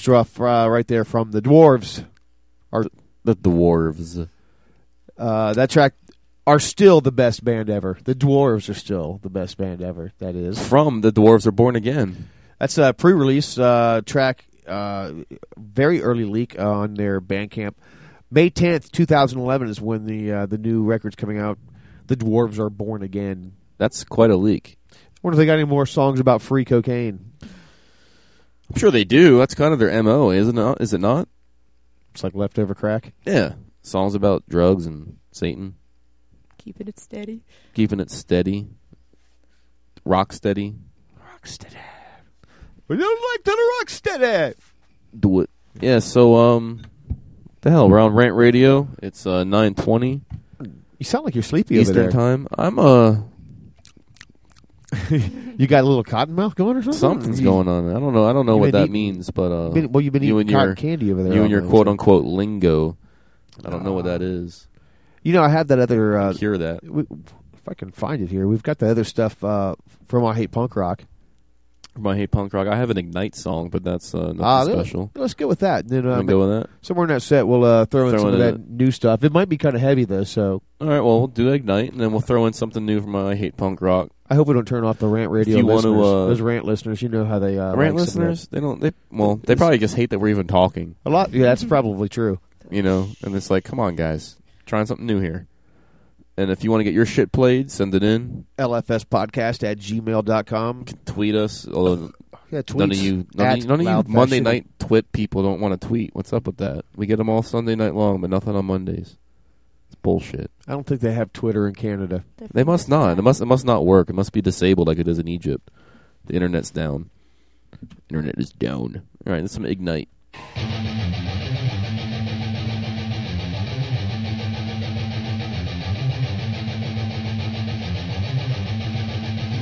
Uh, right there from the Dwarves. Are the Dwarves? Uh, that track are still the best band ever. The Dwarves are still the best band ever. That is From The Dwarves Are Born Again. That's a pre-release uh, track, uh, very early leak on their Bandcamp. May tenth, two thousand eleven, is when the uh, the new record's coming out. The Dwarves are born again. That's quite a leak. wonder if they got any more songs about free cocaine. I'm sure they do. That's kind of their MO, isn't it? Is it not? It's like leftover crack. Yeah. Songs about drugs and Satan. Keeping it steady. Keeping it steady. Rock steady. Rock steady. We don't like to the rock steady. Do it. Yeah, so, um, the hell, we're on Rant Radio. It's, uh, 920. You sound like you're sleepy Eastern over there. time. I'm, uh, you got a little cotton mouth going or something? Something's You- going on. I don't know. I don't know what that eating- means, but uh, been- well, you've been you eating cotton your, candy over there You and your quote unquote lingo. I don't know what that is. You know, I have that other. Uh, Cure that. w- If I can find it here, we've got the other stuff uh, from I Hate Punk Rock. My hate punk rock. I have an ignite song, but that's uh, nothing Ah, special. Let's go with that. Then uh, go with that? Somewhere in that set, we'll uh, throw in Throw some in of that new stuff. It might be kind of heavy though, so All right, well, we'll do ignite, and then we'll throw in something new from I hate punk rock. I hope we don't turn off the rant radio. If you want to, uh, those rant listeners, you know how they uh, rant like some of that. listeners, they don't. They well, they probably just hate that we're even talking. A lot. Yeah, that's probably true. You know, and it's like, come on, guys, trying something new here. And if you want to get your shit played, send it in. LFS podcast at gmail.com. Tweet us. Although Yeah, none of tweets you, none of you, none of you Monday Fashion. night twit people don't want to tweet. What's up with that? We get them all Sunday night long, but nothing on Mondays. It's bullshit. I don't think they have Twitter in Canada. They must not. It must. It must not work. It must be disabled like it is in Egypt. The internet's down. Internet is down. All right, let's some ignite.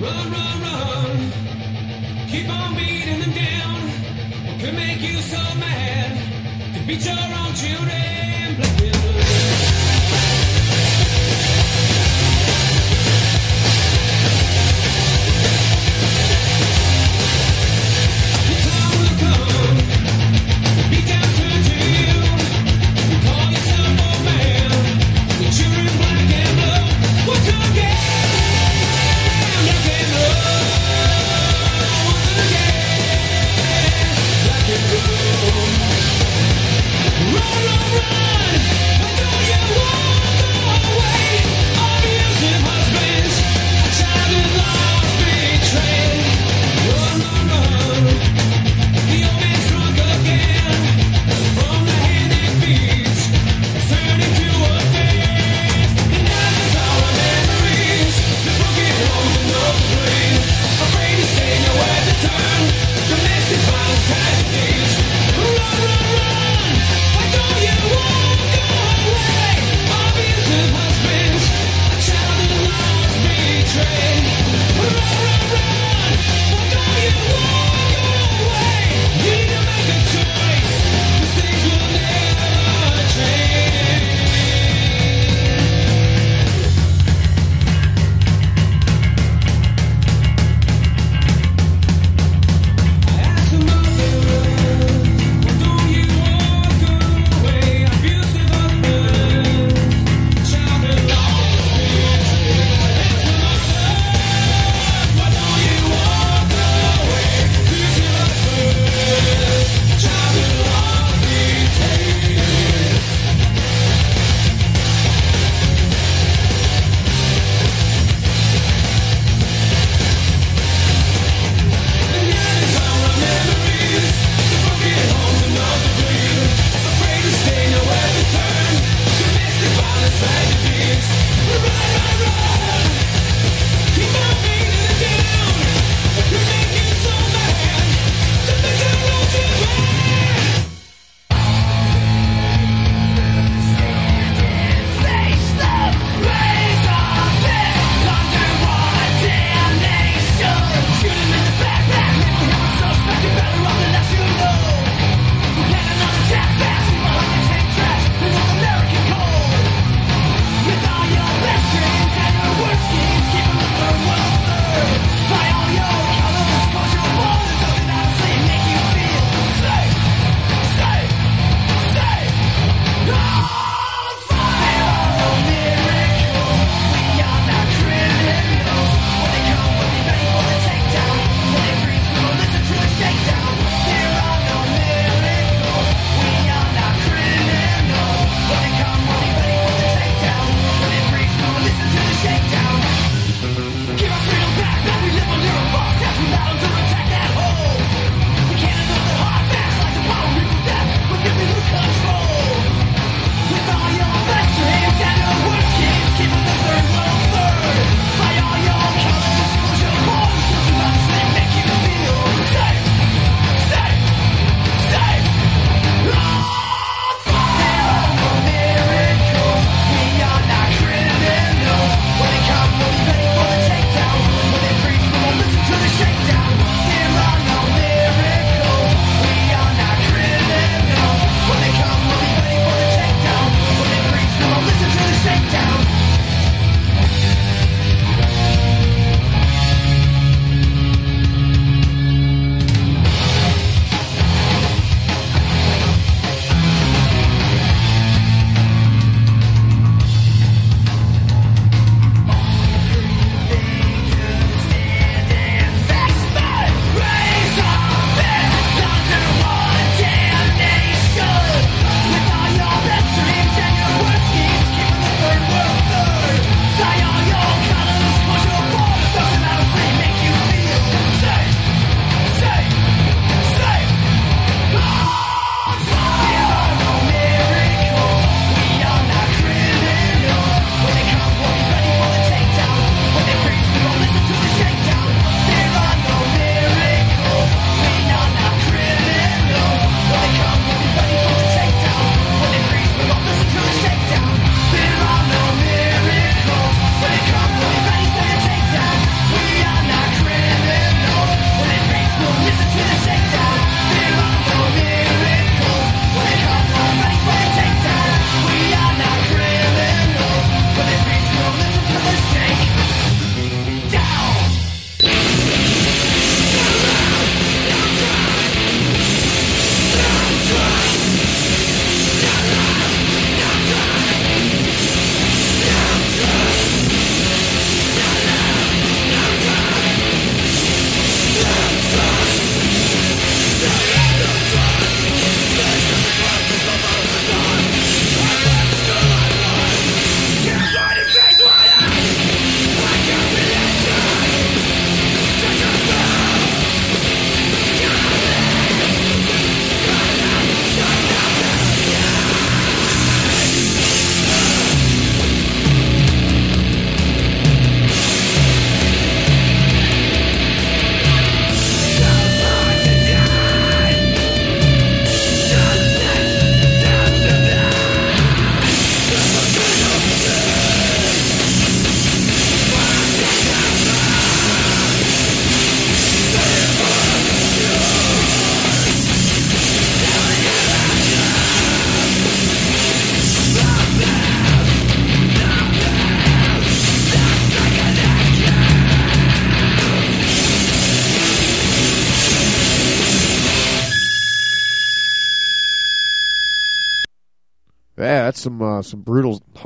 Run, run, run. Keep on beating them down. What could make you so mad? To beat your own children. Black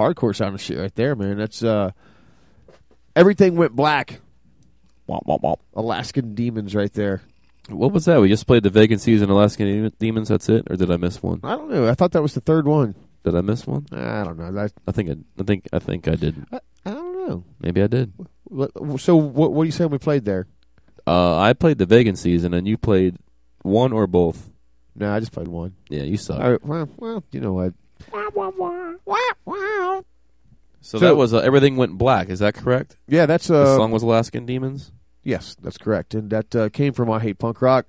hardcore sounding shit right there, man. That's uh, everything went black. Womp, womp, womp. Alaskan demons right there. What was that? We just played the vacancies in Alaskan Dem- Demons. That's it, or did I miss one? I don't know. I thought that was the third one. Did I miss one? I don't know. That, I think I, I think I think I did. I, I don't know. Maybe I did. So what what are you saying we played there? Uh, I played the vacancies, and then you played one or both. No, I just played one. Yeah, you suck. Right, well, well, you know what? So, So- that was uh, everything went black. Is that correct? Yeah, that's the uh, song was Alaskan Demons. Yes, that's correct, and that uh, came from I Hate Punk Rock.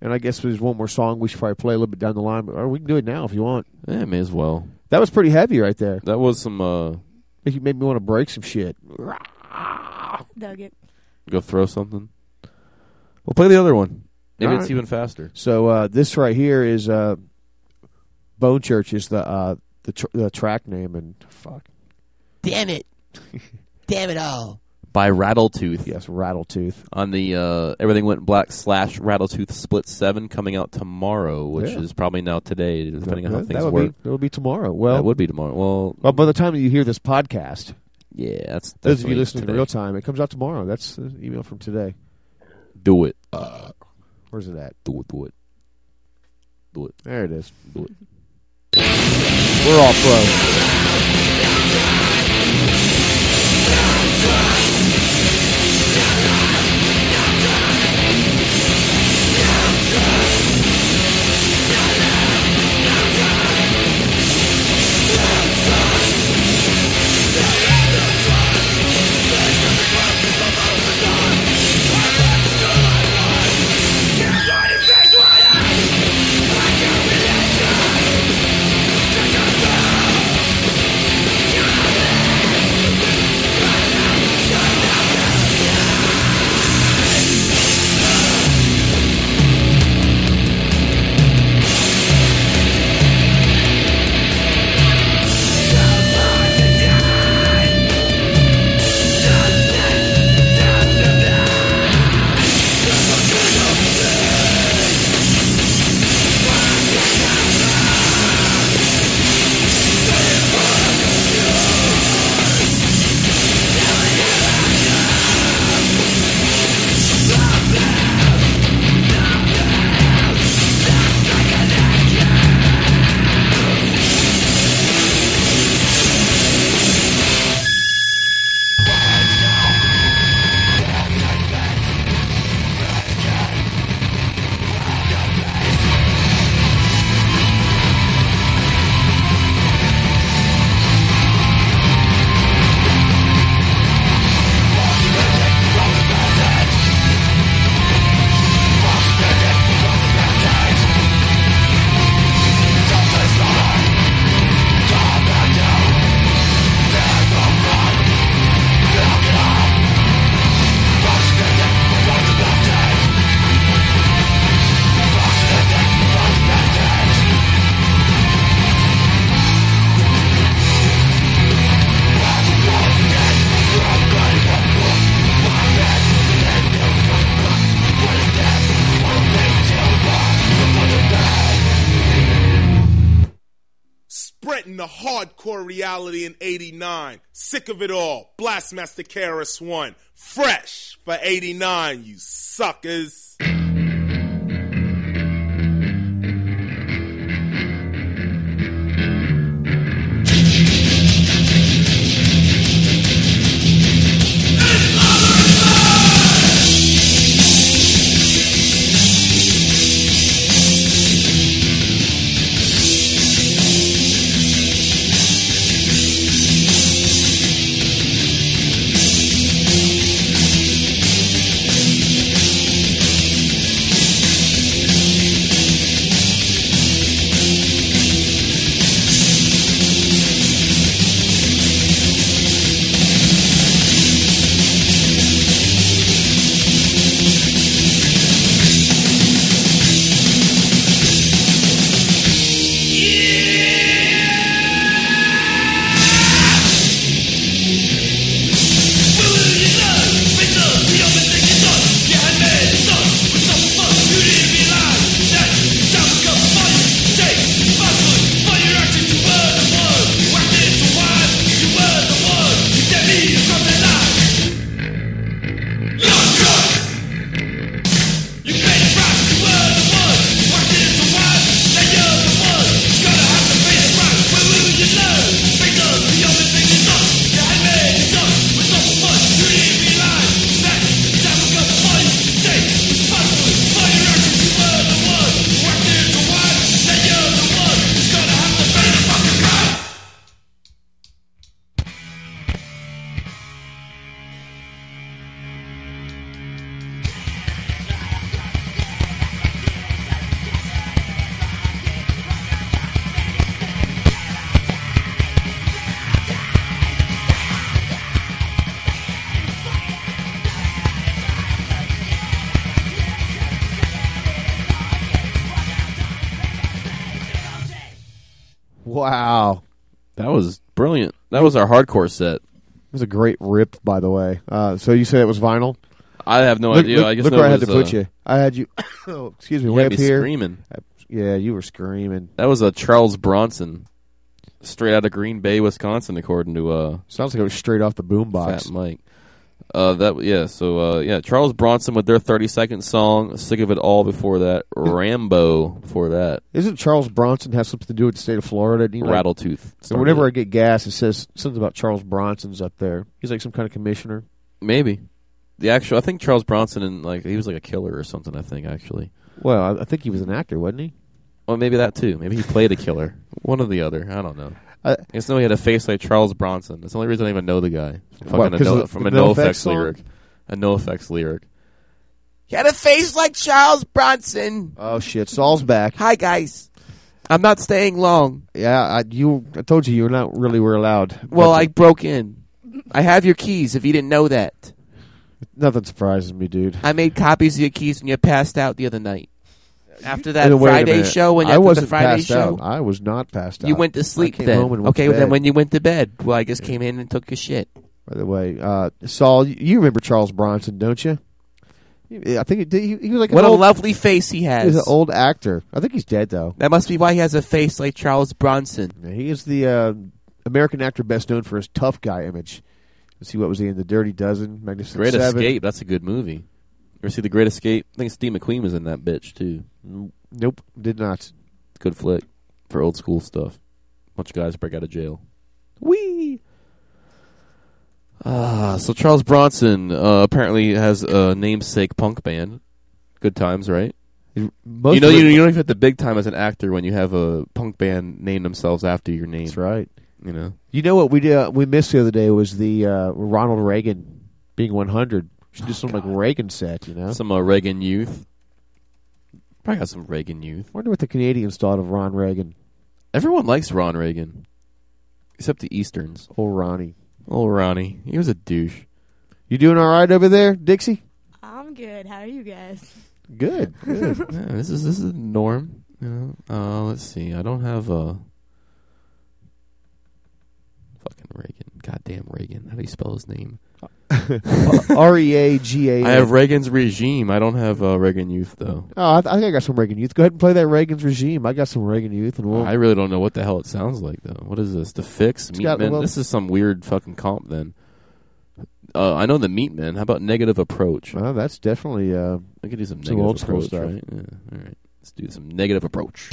And I guess there's one more song we should probably play a little bit down the line, but or we can do it now if you want. Yeah, may as well. That was pretty heavy right there. That was some. uh Make you made me want to break some shit. Dug it. Go throw something. We'll play the other one. Maybe All it's right. even faster. So uh, this right here is uh, Bone Church is the uh, the tr- the track name, and fuck, Damn it. Damn it all. By Rattletooth. Yes, Rattletooth. On the uh, Everything Went Black slash Rattletooth Split 7 coming out tomorrow, which Yeah. is probably now today, depending on how things that would work. be that would be tomorrow. Well, that would be tomorrow. Well, well, by the time you hear this podcast, yeah, that's, that's those of you when listening today. in real time, it comes out tomorrow. That's the email from today. Do it. Uh, where's it at? Do it, do it. Do it. There it is. Do it. We're all pro. Spreading Sick of it all. Blastmaster KRS One. Fresh for 89, you suckers. That was brilliant. That was our hardcore set. It was a great rip, by the way. Uh, so you say it was vinyl? I have no look, idea. Look, I guess look no, where I had to put uh, you. I had you. oh, excuse me. You way up me here. screaming. Yeah, you were screaming. That was a Charles Bronson, straight out of Green Bay, Wisconsin, according to uh, Sounds like it was straight off the boombox. Fat Mike. Uh, that yeah. So uh, yeah, Charles Bronson with their thirty second song, "Sick of It All." Before that, Rambo. Before that, Isn't Charles Bronson have something to do with the state of Florida? You know? Rattletooth. So whenever I get gas, it says something about Charles Bronson's up there. He's like some kind of commissioner. maybe the actual. I think Charles Bronson and like he was like a killer or something. I think actually. Well, I, I think he was an actor, wasn't he? Well, maybe that too. Maybe he played a killer. One or the other. I don't know. I- just know he had a face like Charles Bronson. That's the only reason I even know the guy. From, What, a no, from a NoFX lyric. A NoFX lyric. He had a face like Charles Bronson. Oh shit, Saul's back. Hi guys. I'm not staying long. Yeah, I, you. I told you you were not really were allowed. Well, I broke in. I have your keys if you didn't know that. nothing surprises me, dude. I made copies of your keys when you passed out the other night. After that Wait, wait Friday show, when I after wasn't the Friday passed show, out. I was not passed out. you went to sleep I came then. home and went okay, to well, then when you went to bed, well, I just came in and took your shit. By the way, uh, Saul, you- you remember Charles Bronson, don't you? I think he, he was like What an a old, lovely face he has. He's an old actor. I think he's dead though. That must be why he has a face like Charles Bronson. He is the uh, American actor best known for his tough guy image. Let's see what was he in The Dirty Dozen, Magnificent Great Seven. Escape. That's a good movie. You ever see The Great Escape? I think Steve McQueen was in that bitch too. Nope, did not. Good flick for old school stuff. Bunch of guys break out of jail. Wee. Ah, so Charles Bronson uh, apparently has a namesake punk band. Good times, right? Most you know, you, you don't even have the big time as an actor when you have a punk band name themselves after your name. That's right. You know, You know what we did? Uh, we missed the other day was the uh, Ronald Reagan being 100. Should do some like Reagan set, you know. some uh, Reagan youth. Probably got some Reagan youth. wonder what the Canadians thought of Ron Reagan. Everyone likes Ron Reagan, except the Easterns. Old Ronnie. Old Ronnie, he was a douche. You doing all right over there, Dixie? I'm good. How are you guys? Good. Good. Yeah, this is this is norm. You know. Uh, let's see. I don't have a fucking Reagan. Goddamn Reagan. How do you spell his name? R E A G A. I have Reagan's regime. I don't have uh, Reagan Youth though. Oh, I, I think I got some Reagan Youth. Go ahead and play that Reagan's regime. I got some Reagan Youth, and we'll. I really don't know what the hell it sounds like though. What is this? The Fix Meat got- Men. well- this is some weird fucking comp then. Uh, I know the Meat Men. How about Negative Approach? that's definitely. Uh, We could do some Some negative old school approach, stuff. right? Yeah. All right. Let's do some negative approach.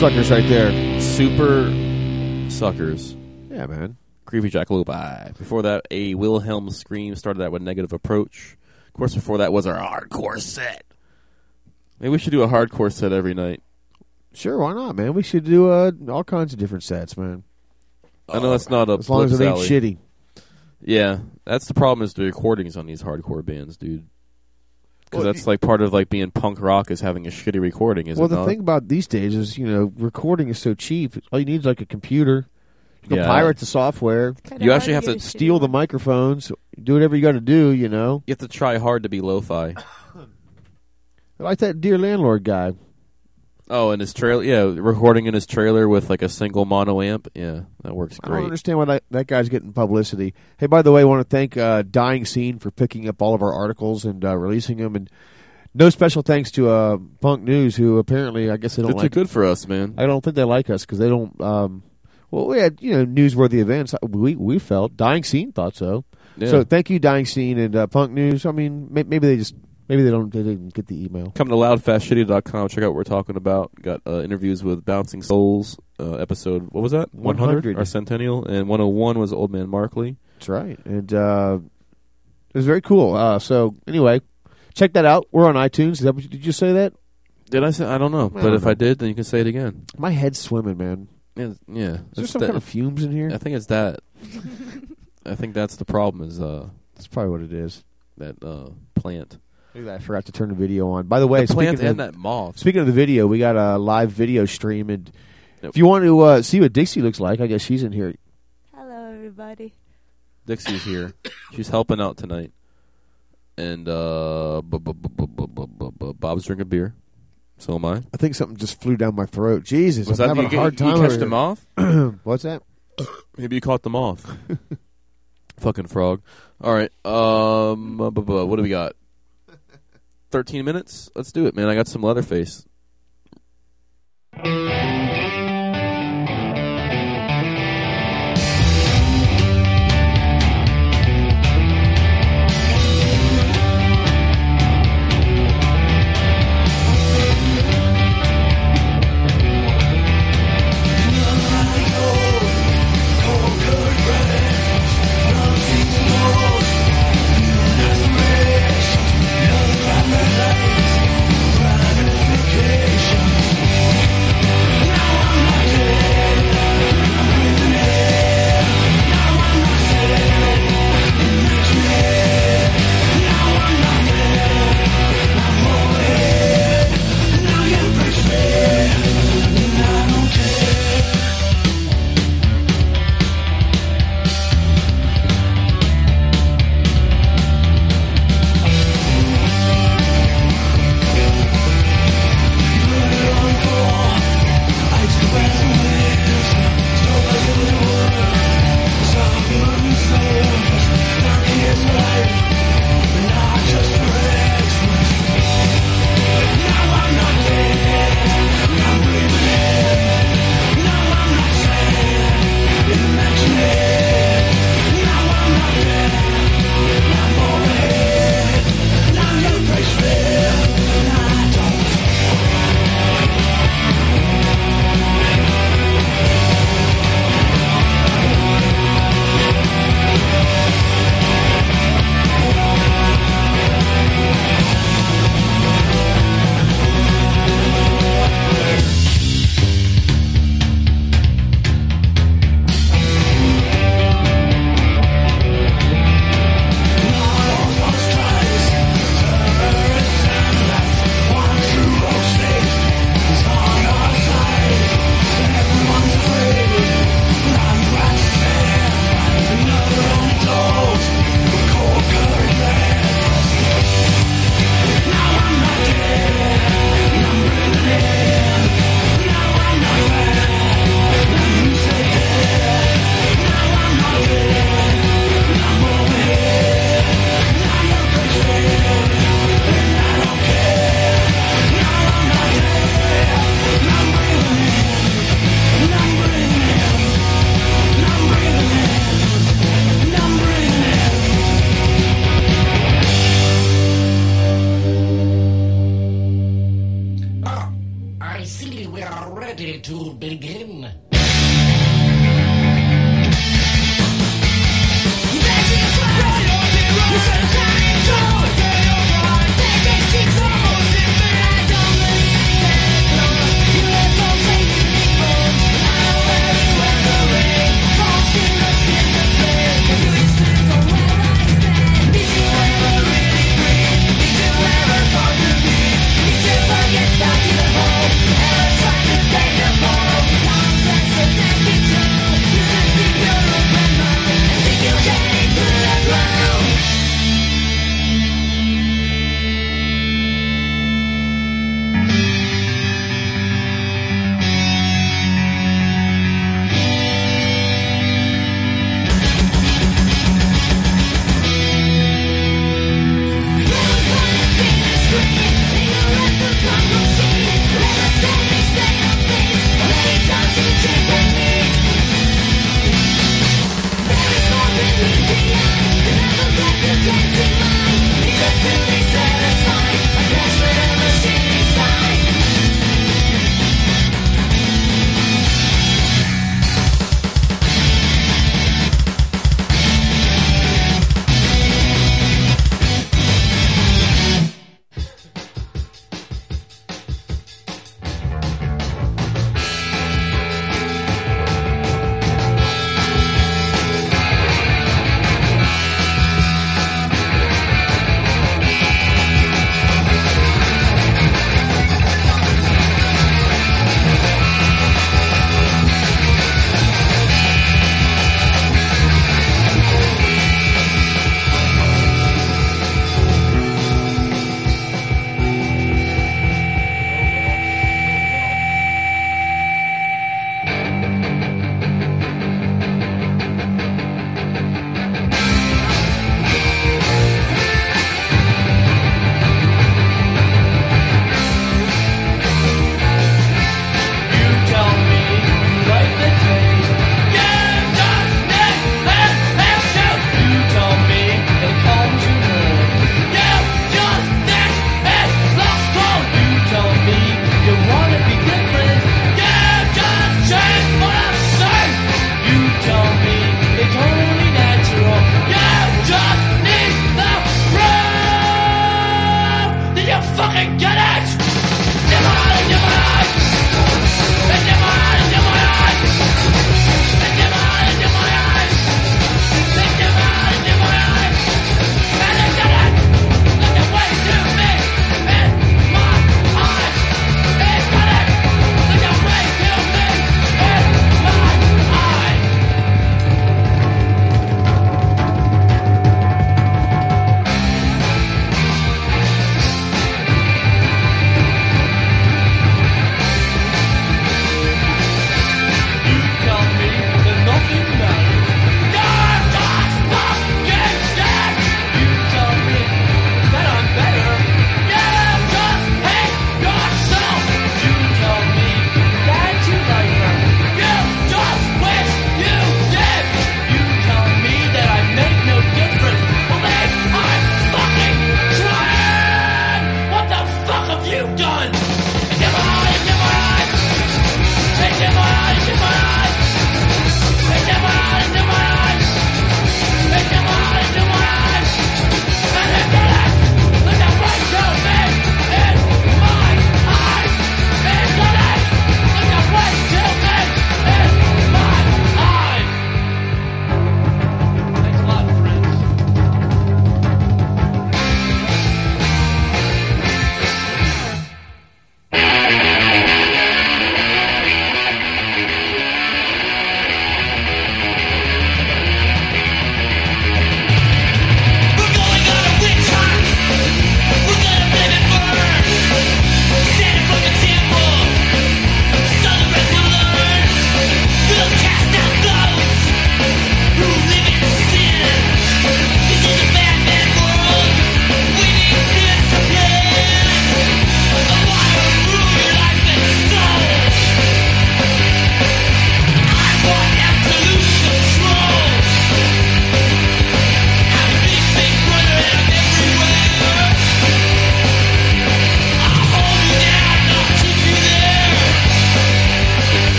Suckers right there. Super suckers. Yeah, man. Creepy Jackalope. Before that, a Wilhelm Scream started that with Negative Approach. Of course, before that was our hardcore set. Maybe we should do a hardcore set every night. Sure, why not, man? We should do uh, all kinds of different sets, man. I know that's not a As long as it ain't Blip shitty. Yeah, that's the problem is the recordings on these hardcore bands, dude. Because Well, that's like part of like being punk rock is having a shitty recording, is well, it the not? thing about these days is, you know, recording is so cheap. All you need is like a computer. You can Yeah. pirate the software. You actually have to- steal the microphones. Do whatever you got to do. You know. You have to try hard to be lo-fi. Like that dear landlord guy. Oh, in his trailer, yeah, recording in his trailer with like a single mono amp. Yeah, that works great. I don't understand why that, that guy's getting publicity. Hey, by the way, I want to thank uh, Dying Scene for picking up all of our articles and uh, releasing them. And no special thanks to uh, Punk News, who apparently, I guess they don't too like good for us, man. I don't think they like us because they don't. Um, well, we had you know newsworthy events. We we felt Dying Scene thought so. Yeah. So thank you, Dying Scene and uh, Punk News. I mean, may, maybe they just maybe they don't they didn't get the email. Come to loudfastshitty.com. Check out what we're talking about. Got uh, interviews with Bouncing Souls. Uh, episode what was that? 100. our centennial, and 101 was Old Man Markley. That's right, and uh, it was very cool. Uh, so anyway, check that out. We're on iTunes. Is that what you, did you say that? Did I say? I don't know, I but don't if know. I did, then you can say it again. My head's swimming, man. Yeah, yeah. Is there It's some that- kind of fumes in here? I think it's that. I think that's the problem. Is uh, that's probably what it is. That uh, plant. I forgot to turn the video on. By the way, the plant and that moth. Speaking of the video, we got a live video stream, and nope. if you want to uh, see what Dixie looks like, I guess she's in here. Hello, everybody. Dixie's here. She's helping out tonight, and uh, Bob's drinking beer. So am I. I think something just flew down my throat. Jesus, Was I'm that, having you, a hard time. You catched him off. What's that? Maybe you caught the moth. Fucking frog. All right. Um, what do we got? Thirteen minutes. Let's do it, man. I got some Leatherface.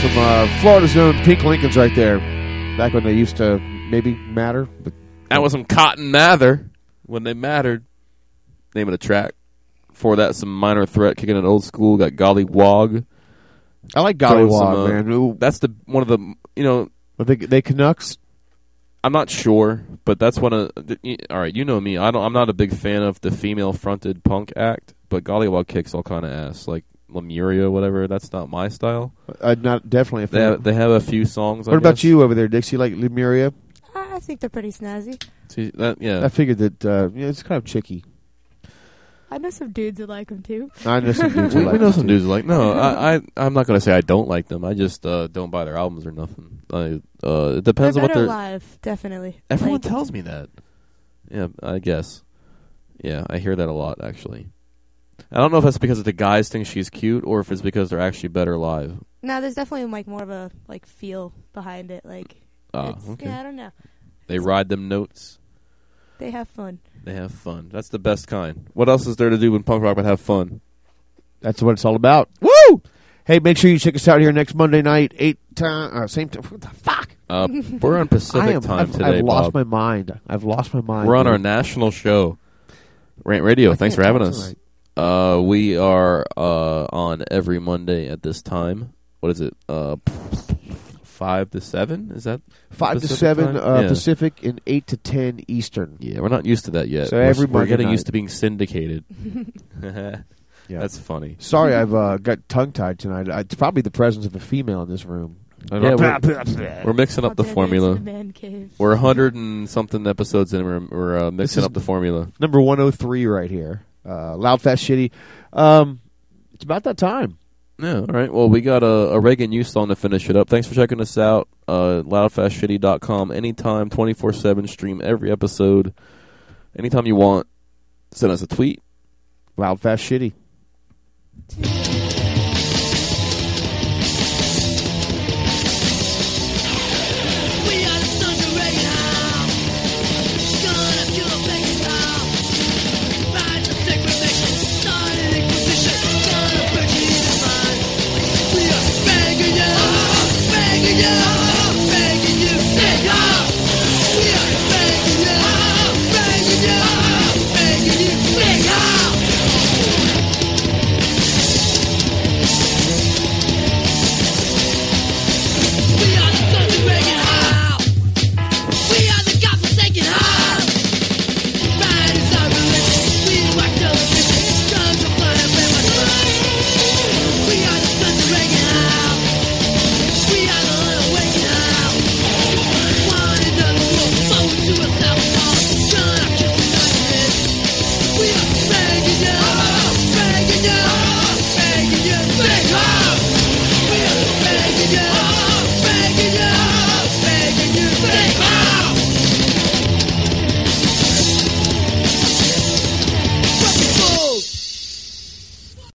Some uh, Florida's own Pink Lincolns right there. Back when they used to maybe matter. But That was some Cotton Mather when they mattered. Name of the track. For that, some minor threat kicking it old school. Got Golly Wog. I like Golly Wog, some, uh, man. Ooh. That's the one of the you know. Are they, they Canucks? I'm not sure, but that's one of. The, all right, you know me. I don't. I'm not a big fan of the female fronted punk act, but Gollywog kicks all kind of ass, like Lemuria, whatever. That's not my style. Uh, not definitely a They have, they have a few songs. I what about guess. you over there, Dixie? Like Lemuria? I think they're pretty snazzy. See, that, yeah. I figured that uh, yeah, it's kind of chicky. I know some dudes that like them too. I know some dudes who we, like we know some too. dudes like no. I, I I'm not gonna say I don't like them. I just uh, don't buy their albums or nothing. I, uh, it depends they're on what they're. live, definitely. Everyone Like, tells me that. Yeah, I guess. Yeah, I hear that a lot actually. I don't know if that's because of the guys think she's cute or if it's because they're actually better live. No, there's definitely like more of a like feel behind it. Like, Ah, okay. yeah, I don't know. They ride them notes. They have fun. They have fun. That's the best kind. What else is there to do when punk rock but have fun? That's what it's all about. Woo! Hey, make sure you check us out here next Monday night, eight time, uh, same time. What the fuck? Uh, we're on Pacific am, time I've, today, I've lost Bob. my mind. I've lost my mind. We're on dude. our national show, Rant Radio. I Thanks for having talk us. Uh, we are uh, on every Monday at this time. What is it? Uh, five to seven? Is that Five to seven uh, Yeah. Pacific and eight to ten Eastern. Yeah, we're not used to that yet. So we're, every we're getting night. used to being syndicated. Yeah. That's funny. Sorry, I've uh, got tongue tied tonight. Uh, It's probably the presence of a female in this room. Yeah, we're, we're mixing up the formula. the man cave. We're a hundred and something episodes in. We're, we're uh, mixing up the formula. Number one hundred three right here. Uh, loud, fast, shitty. Um, it's about that time. Yeah, all right. Well, we got a, a Reagan Youth song to finish it up. Thanks for checking us out. Uh, loudfastshitty.com. Anytime, 24-7. Stream every episode. Anytime you want. Send us a tweet. Loud, fast, shitty.